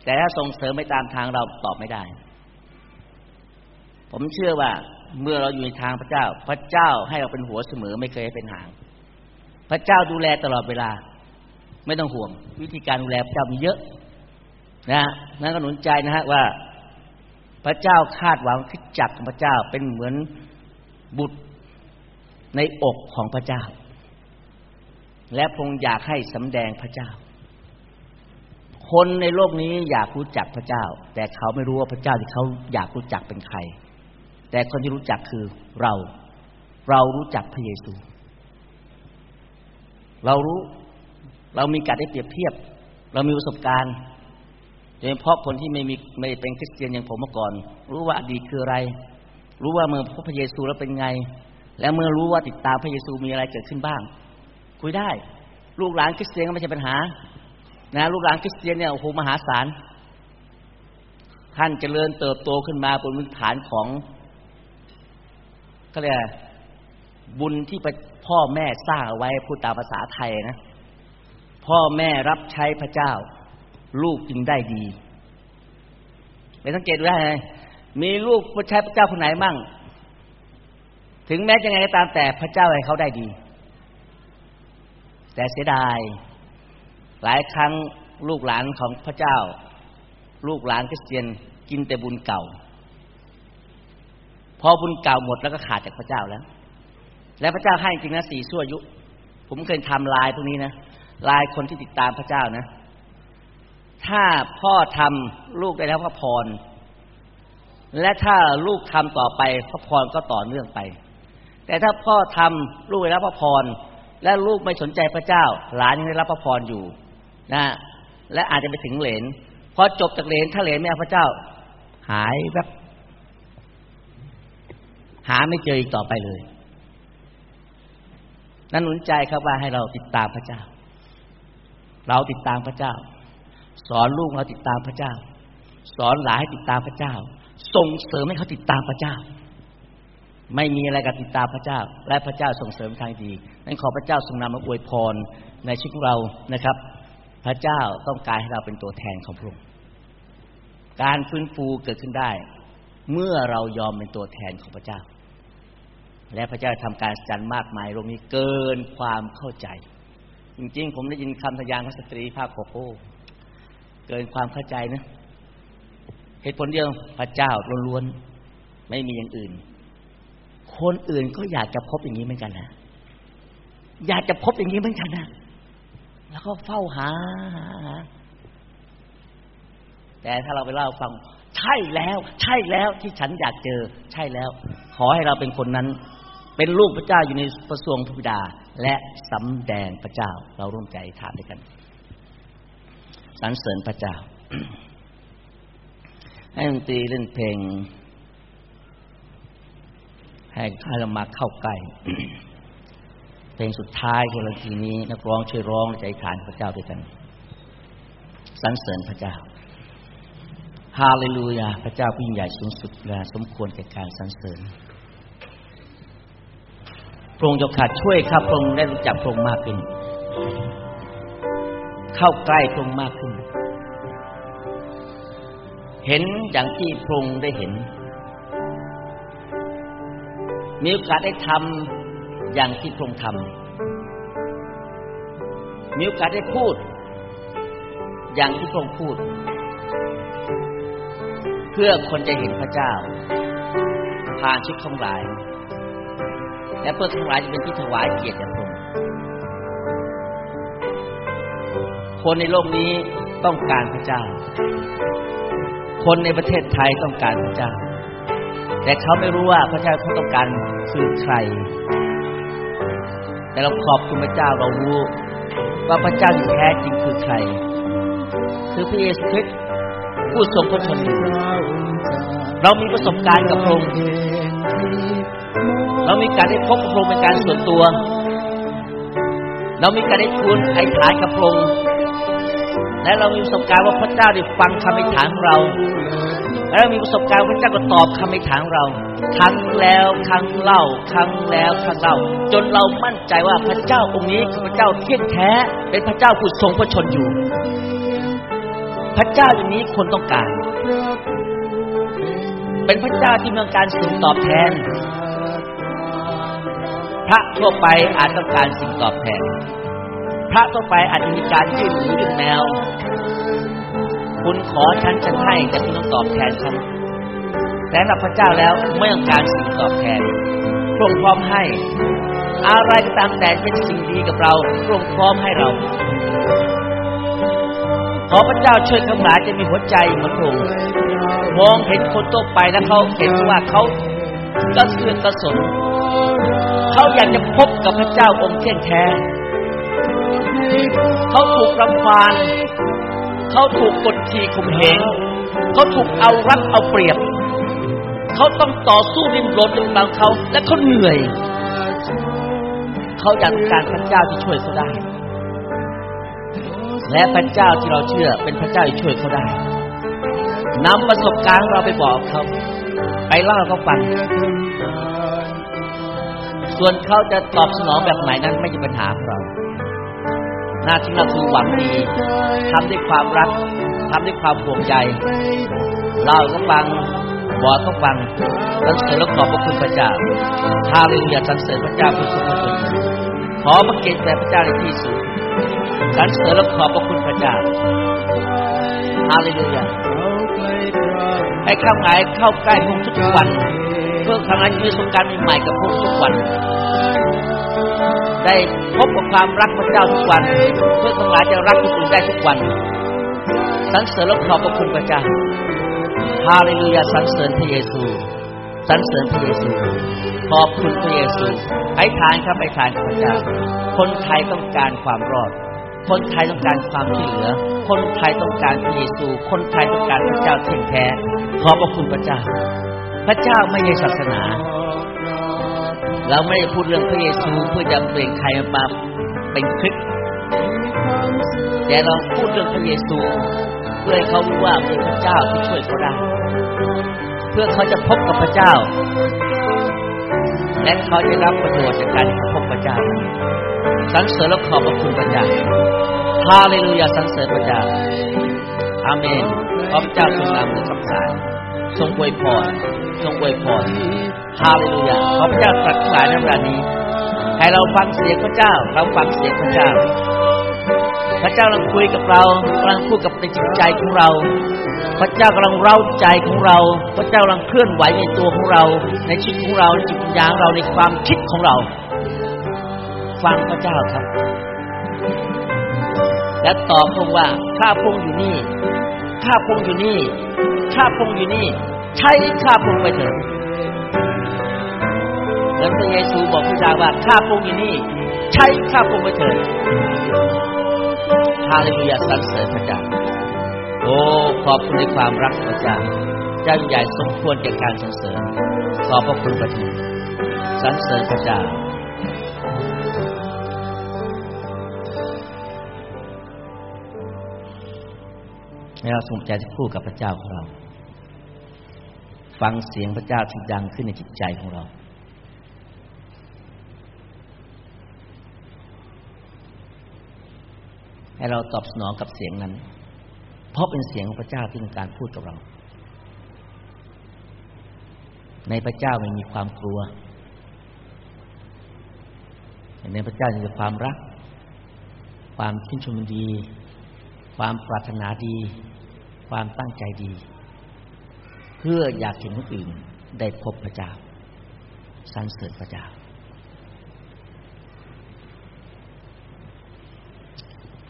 แต่ถ้าส่งเสริมไปตามทางเราตอบไม่ได้ ผมเชื่อว่าเมื่อเราอยู่ในทางพระเจ้า พระเจ้าให้เราเป็นหัวเสมอไม่เคยให้เป็นหาง พระเจ้าดูแลตลอดเวลา ไม่ต้องห่วง วิธีการดูแลพระเจ้ามีเยอะนะนั่นก็หนุนใจนะฮะว่า พระเจ้าคาดหวังคิดจักของพระเจ้าเป็นเหมือนบุตรในอกของพระเจ้า และพงอยากให้สำแดงพระเจ้า คนในโลกนี้อยากรู้จักพระเจ้า แต่เขาไม่รู้ว่าพระเจ้าที่เขาอยากรู้จักเป็นใคร แต่คนที่รู้จักคือเรา เรารู้จักพระเยซู เรารู้ เรามีการได้เปรียบเทียบ เรามีประสบการณ์โดยเฉพาะคนที่ไม่มีไม่เป็นคริสเตียนอย่างผมเมื่อก่อน รู้ว่าอดีตคืออะไร รู้ว่าเมื่อพบพระเยซูแล้วเป็นไง และเมื่อรู้ว่าติดตามพระเยซูมีอะไรเกิดขึ้นบ้าง คุยได้ ลูกหลานคริสเตียนก็ไม่ใช่ปัญหา นะ ลูกหลานคริสเตียนเนี่ยโอ้โหมหาศาลท่านเจริญเติบโตขึ้นมาบนพื้นฐานของก็เรียกบุญที่พ่อแม่สร้างเอาไว้พูดตามภาษาไทยนะ พ่อแม่รับใช้พระเจ้า ลูกจึงได้ดีไม่สังเกตดูได้ไงมีลูกใช้พระเจ้าคนไหนมั่ง ถึงแม้จะไงก็ตามแต่พระเจ้าให้เขาได้ดี แต่เสียดาย หลายครั้งลูกหลานของพระเจ้า ลูกหลานคริสเตียนกินแต่บุญเก่า พอบุญเก่าหมดแล้วก็ขาดจากพระเจ้าแล้ว และพระเจ้าให้จริงนะสี่ชั่วอายุ ผมเคยทำลายพวกนี้นะ ลายคนที่ติดตามพระเจ้านะ ถ้าพ่อทำลูกได้แล้วพระพร และถ้าลูกทำต่อไปพระพรก็ต่อเนื่องไป แต่ถ้าพ่อทำลูกได้รับพระพร และลูกไม่สนใจพระเจ้า หลานยังได้รับพระพรอยู่นะและอาจจะไปถึงเหลนพอจบจากเหลนถ้าเหลนไม่เอาพระเจ้า หายแบบหาไม่เจออีกต่อไปเลย นั่นหนุนใจครับว่าให้เราติดตามพระเจ้า เราติดตามพระเจ้า สอนลูกเราติดตามพระเจ้า สอนหลานให้ติดตามพระเจ้า ส่งเสริมให้เขาติดตามพระเจ้า ไม่มีอะไรกับติดตามพระเจ้า และพระเจ้าส่งเสริมทางดีนั้นขอพระเจ้าทรงนำมาอวยพรในชีวิตของเรานะครับ พระเจ้าต้องการให้เราเป็นตัวแทนของพระองค์การฟื้นฟูเกิดขึ้นได้ เมื่อเรายอมเป็นตัวแทนของพระเจ้า และพระเจ้าทำการสันมากมายตรงนี้เกินความเข้าใจ จริงๆ ผมได้ยินคำทยานของสตรีภาคโคโก้เกินความเข้าใจนะเหตุผลเดียวพระเจ้าล้วนๆไม่มีอย่างอื่น คนอื่นก็อยากจะพบอย่างนี้เหมือนกันนะอยากจะพบอย่างนี้เหมือนกันนะแล้วก็เฝ้าหาหาหาแต่ถ้าเราไปเล่าฟัง ใช่แล้ว ใช่แล้วที่ฉันอยากเจอ ใช่แล้ว ขอให้เราเป็นคนนั้น เป็นลูกพระเจ้าอยู่ในประสวงพระบิดา และสำแดงพระเจ้า เราร่วมใจถามด้วยกันสรรเสริญพระเจ้า ให้ดนตรีเล่นเพลง ให้ข้าเรามาเข้าใกล้เพลงสุดท้ายคนละทีนี้ นักร้องช่วยร้องใจฐานพระเจ้าด้วยกันสรรเสริญพระเจ้าฮาเลลูยา พระเจ้ายิ่งใหญ่สูงสุดและสมควรแก่การสรรเสริญ พระองค์จะขาดช่วยข้าพระองค์ได้รู้จักพระองค์มากขึ้น เข้าใกล้พระองค์มากขึ้น เห็นอย่างที่พระองค์ได้เห็น มีโอกาสได้ทำอย่างที่พระองค์ทำมีโอกาสได้พูด อย่างที่พระองค์พูด เพื่อคนจะเห็นพระเจ้าผ่านชีวิตของหลาย และเพื่อทั้งหลายจะเป็นที่ถวายเกียรติแด่พระองค์คนในโลกนี้ต้องการพระเจ้า คนในประเทศไทยต้องการพระเจ้า แต่เขาไม่รู้ว่าพระเจ้าเขาต้องการคือใคร แต่เราขอบคุณพระเจ้าเรารู้ ว่าพระเจ้าที่แท้จริงคือใคร คือพระเยซูคริสต์ผู้ทรงพระชนม์เรามีประสบการณ์กับพระองค์ เรามีการได้พบพระองค์เป็นการส่วนตัว เรามีการได้ทูลไถ่ฐานกับพระองค์และเรามีประสบการณ์ว่าพระเจ้าได้ฟังคำอธิษฐานของเรา และเรามีประสบการณ์พระเจ้าก็ตอบคำอธิษฐานของเรา ครั้งแล้วครั้งเล่า ครั้งแล้วครั้งเล่า จนเรามั่นใจว่าพระเจ้าองค์นี้คือพระเจ้าเที่ยงแท้เป็นพระเจ้าผู้ทรงพระชนอยู่ พระเจ้าอย่างนี้คนต้องการ เป็นพระเจ้าที่มีการสิ่งตอบแทน พระทั่วไปอาจต้องการสิ่งตอบแทน พระทั่วไปอาจจะมีการยื่นหรือยื่นแนวคุณขอฉันฉันให้แต่คุณต้องตอบแทนฉันแต่สำหรับพระเจ้าแล้วไม่ต้องการสิ่งตอบแทนพระองค์พร้อมให้ อะไรก็ตามแต่เป็นสิ่งดีกับเราพระองค์พร้อมให้เรา ขอพระเจ้าช่วยข้างหลายจะมีหัวใจเหมือนพระองค์มองเห็นคนทั่วไปแล้วเขาเห็นว่าเขากระเสื่อกกระสน เขาอยากจะพบกับพระเจ้าองค์เที่ยงแท้ เขาถูกรำคาญเขาถูกกดขี่ข่มเหงเขาถูกเอารัดเอาเปรียบ เขาต้องต่อสู้ริมรนกับเราเขา และเขาเหนื่อย เขาอยากการพระเจ้าที่ช่วยเขาได้ และพระเจ้าที่เราเชื่อเป็นพระเจ้าที่ช่วยเขาได้นำประสบการณ์เราไปบอกเขา ไปเล่าเขาฟัง ส่วนเขาจะตอบสนองแบบไหนนั้นไม่ใช่ปัญหาของเราหน้าที่เราคือหวังดีทำด้วยความรักทำด้วยความห่วงใยเล่าเขาฟังบอกเขาฟังสรรเสริญและขอบพระคุณพระเจ้าฮาเลลูยาสรรเสริญพระเจ้าผู้ทรงพระชนขอพระเกียรติแด่พระเจ้าในที่สูงสรรเสริญและขอบพระคุณพระเจ้าฮาเลลูยาให้ข้าหมายเข้าใกล้พระองค์ทุกวัน พื่อข้าหมายมีประสบการใหม่ๆกับพระองค์ทุกวัน ได้พบกับความรักพระเจ้าทุกวัน เพื่อข้าหมายจะรักคนอื่นได้ทุกวันสรรเสริญและขอบพระคุณพระเจ้าฮาเลลูยาสรรเสริญพระเยซูสรรเสริญพระเยซู ขอบคุณพระเยซู ไอ้ทานครับไอ้ทานพระเจ้า คนไทยต้องการความรอด คนไทยต้องการความช่วยเหลือ คนไทยต้องการพระเยซู คนไทยต้องการพระเจ้าเที่ยงแท้ ขอบพระคุณพระเจ้า พระเจ้าไม่ใช่ศาสนา เราไม่ได้พูดเรื่องพระเยซูเพื่อจะเปลี่ยนใครมาเป็นคริสต์แต่เราพูดเรื่องพระเยซู เพื่อให้เขารู้ว่ามีพระเจ้าที่ช่วยเขาได้ เพื่อเขาจะพบกับพระเจ้า และเขาจะรับประโยชน์จากการพบพระเจ้าสรรเสริญและขอบพระคุณพระเจ้าฮาเลลูยาสรรเสริญพระเจ้าอาเมน ขอพระเจ้าทรงนำในคำสาย ทรงอวยพรทรงอวยพรฮาเลลูยาขอพระเจ้าตรัสหลายในเวลานี้ ให้เราฟังเสียงพระเจ้า เราฟังเสียงพระเจ้า พระเจ้ากำลังคุยกับเรากำลังพูดกับในจิตใจของเรา พระเจ้ากำลังเร้าใจของเรา พระเจ้ากำลังเคลื่อนไหวในตัวของเรา ในชีวิตของเราในจิตวิญญาณเราในความคิดของเรา ฟังพระเจ้าครับ และตอบพงว่าข้าพงอยู่นี่ข้าพงอยู่นี่ ข้าพงอยู่นี่ ใช้ข้าพงไปเถิดแล้วพระเยซูบอกพระเจ้าว่าข้าพงอยู่นี่ ใช้ข้าพงไปเถิดฮาเลลูยาสรรเสริญพระเจ้าโอ้ขอบคุณในความรักพระเจ้าเจ้าใหญ่สมควรแก่การสรรเสริญขอบพระคุณพระเจ้าสรรเสริญพระเจ้า ให้เราสงใจจะคู่กับพระเจ้าของเรา ฟังเสียงพระเจ้าที่ดังขึ้นในจิตใจของเราให้เราตอบสนองกับเสียงนั้น เพราะเป็นเสียงของพระเจ้าที่ต้องการพูดกับเรา ในพระเจ้าไม่มีความกลัว ในพระเจ้ามีความรัก ความชื่นชมดี ความปรารถนาดี ความตั้งใจดี เพื่ออยากเห็นคนอื่นได้พบพระเจ้าสรรเสริญพระเจ้า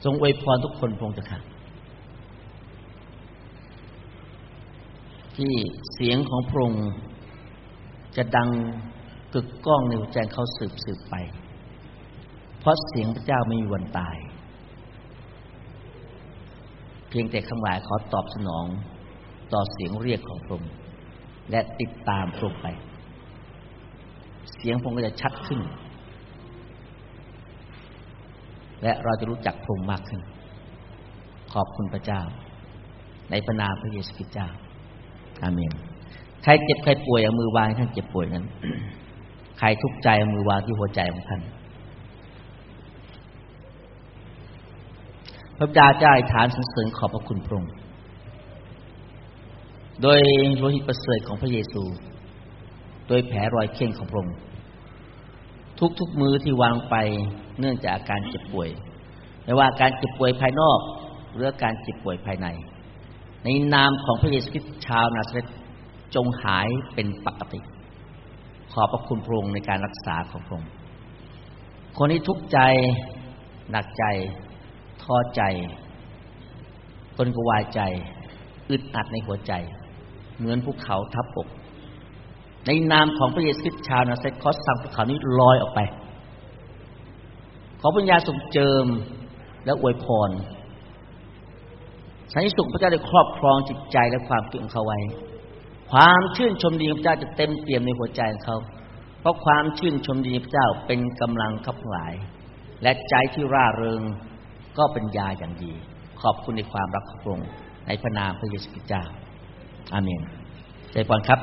ทรงอวยพรทุกคนพงศ์เถอะค่ะที่เสียงของพระองค์จะดังกึกก้องในหัวใจเขาสืบสืบไป เพราะเสียงพระเจ้าไม่มีวันตาย เพียงแต่ข้างหลายขอตอบสนองต่อเสียงเรียกของพระองค์และติดตามพระองค์ไป เสียงพระองค์ก็จะชัดขึ้น และเราจะรู้จักพระองค์มากขึ้น ขอบคุณพระเจ้า ในพระนามพระเยซูคริสต์เจ้า อาเมน ใครเจ็บใครป่วยเอามือวางท่านเจ็บป่วยนั้น ใครทุกข์ใจเอามือวางที่หัวใจของท่าน พระบิดาเจ้าฐานสรรเสริญขอบพระคุณพระองค์โดยโลหิตประเสริฐของพระเยซู โดยแผลรอยเข่งของพระองค์ทุกๆมือที่วางไปเนื่องจากอาการเจ็บป่วย ไม่ว่าการเจ็บป่วยภายนอกหรือการเจ็บป่วยภายใน ในนามของพระเยซูคริสต์ชาวนาซาเรตจงหายเป็นปกติ ขอบพระคุณพระองค์ในการรักษาของพระองค์คนที่ทุกข์ใจหนักใจ อใจ ตนกวายใจ อึดอัดในหัวใจ เหมือนภูเขาทับอก ในนามของพระเยซูคริสต์ชาวนาซาเรตขอสั่งภูเขานี้ลอยออกไป ขอปัญญาทรงเจิมและอวยพรสันติสุขพระเจ้าได้ครอบครองจิตใจและความคิดของเขาไว้ ความชื่นชมดีของพระเจ้าจะเต็มเปี่ยมในหัวใจของเขา เพราะความชื่นชมดีพระเจ้าเป็นกำลังขับหลาย และใจที่ร่าเริง ก็เป็นยาอย่างดี ขอบคุณในความรักของพระองค์ในพระนามพระเยซูคริสต์เจ้าอาเมนใจพรครับ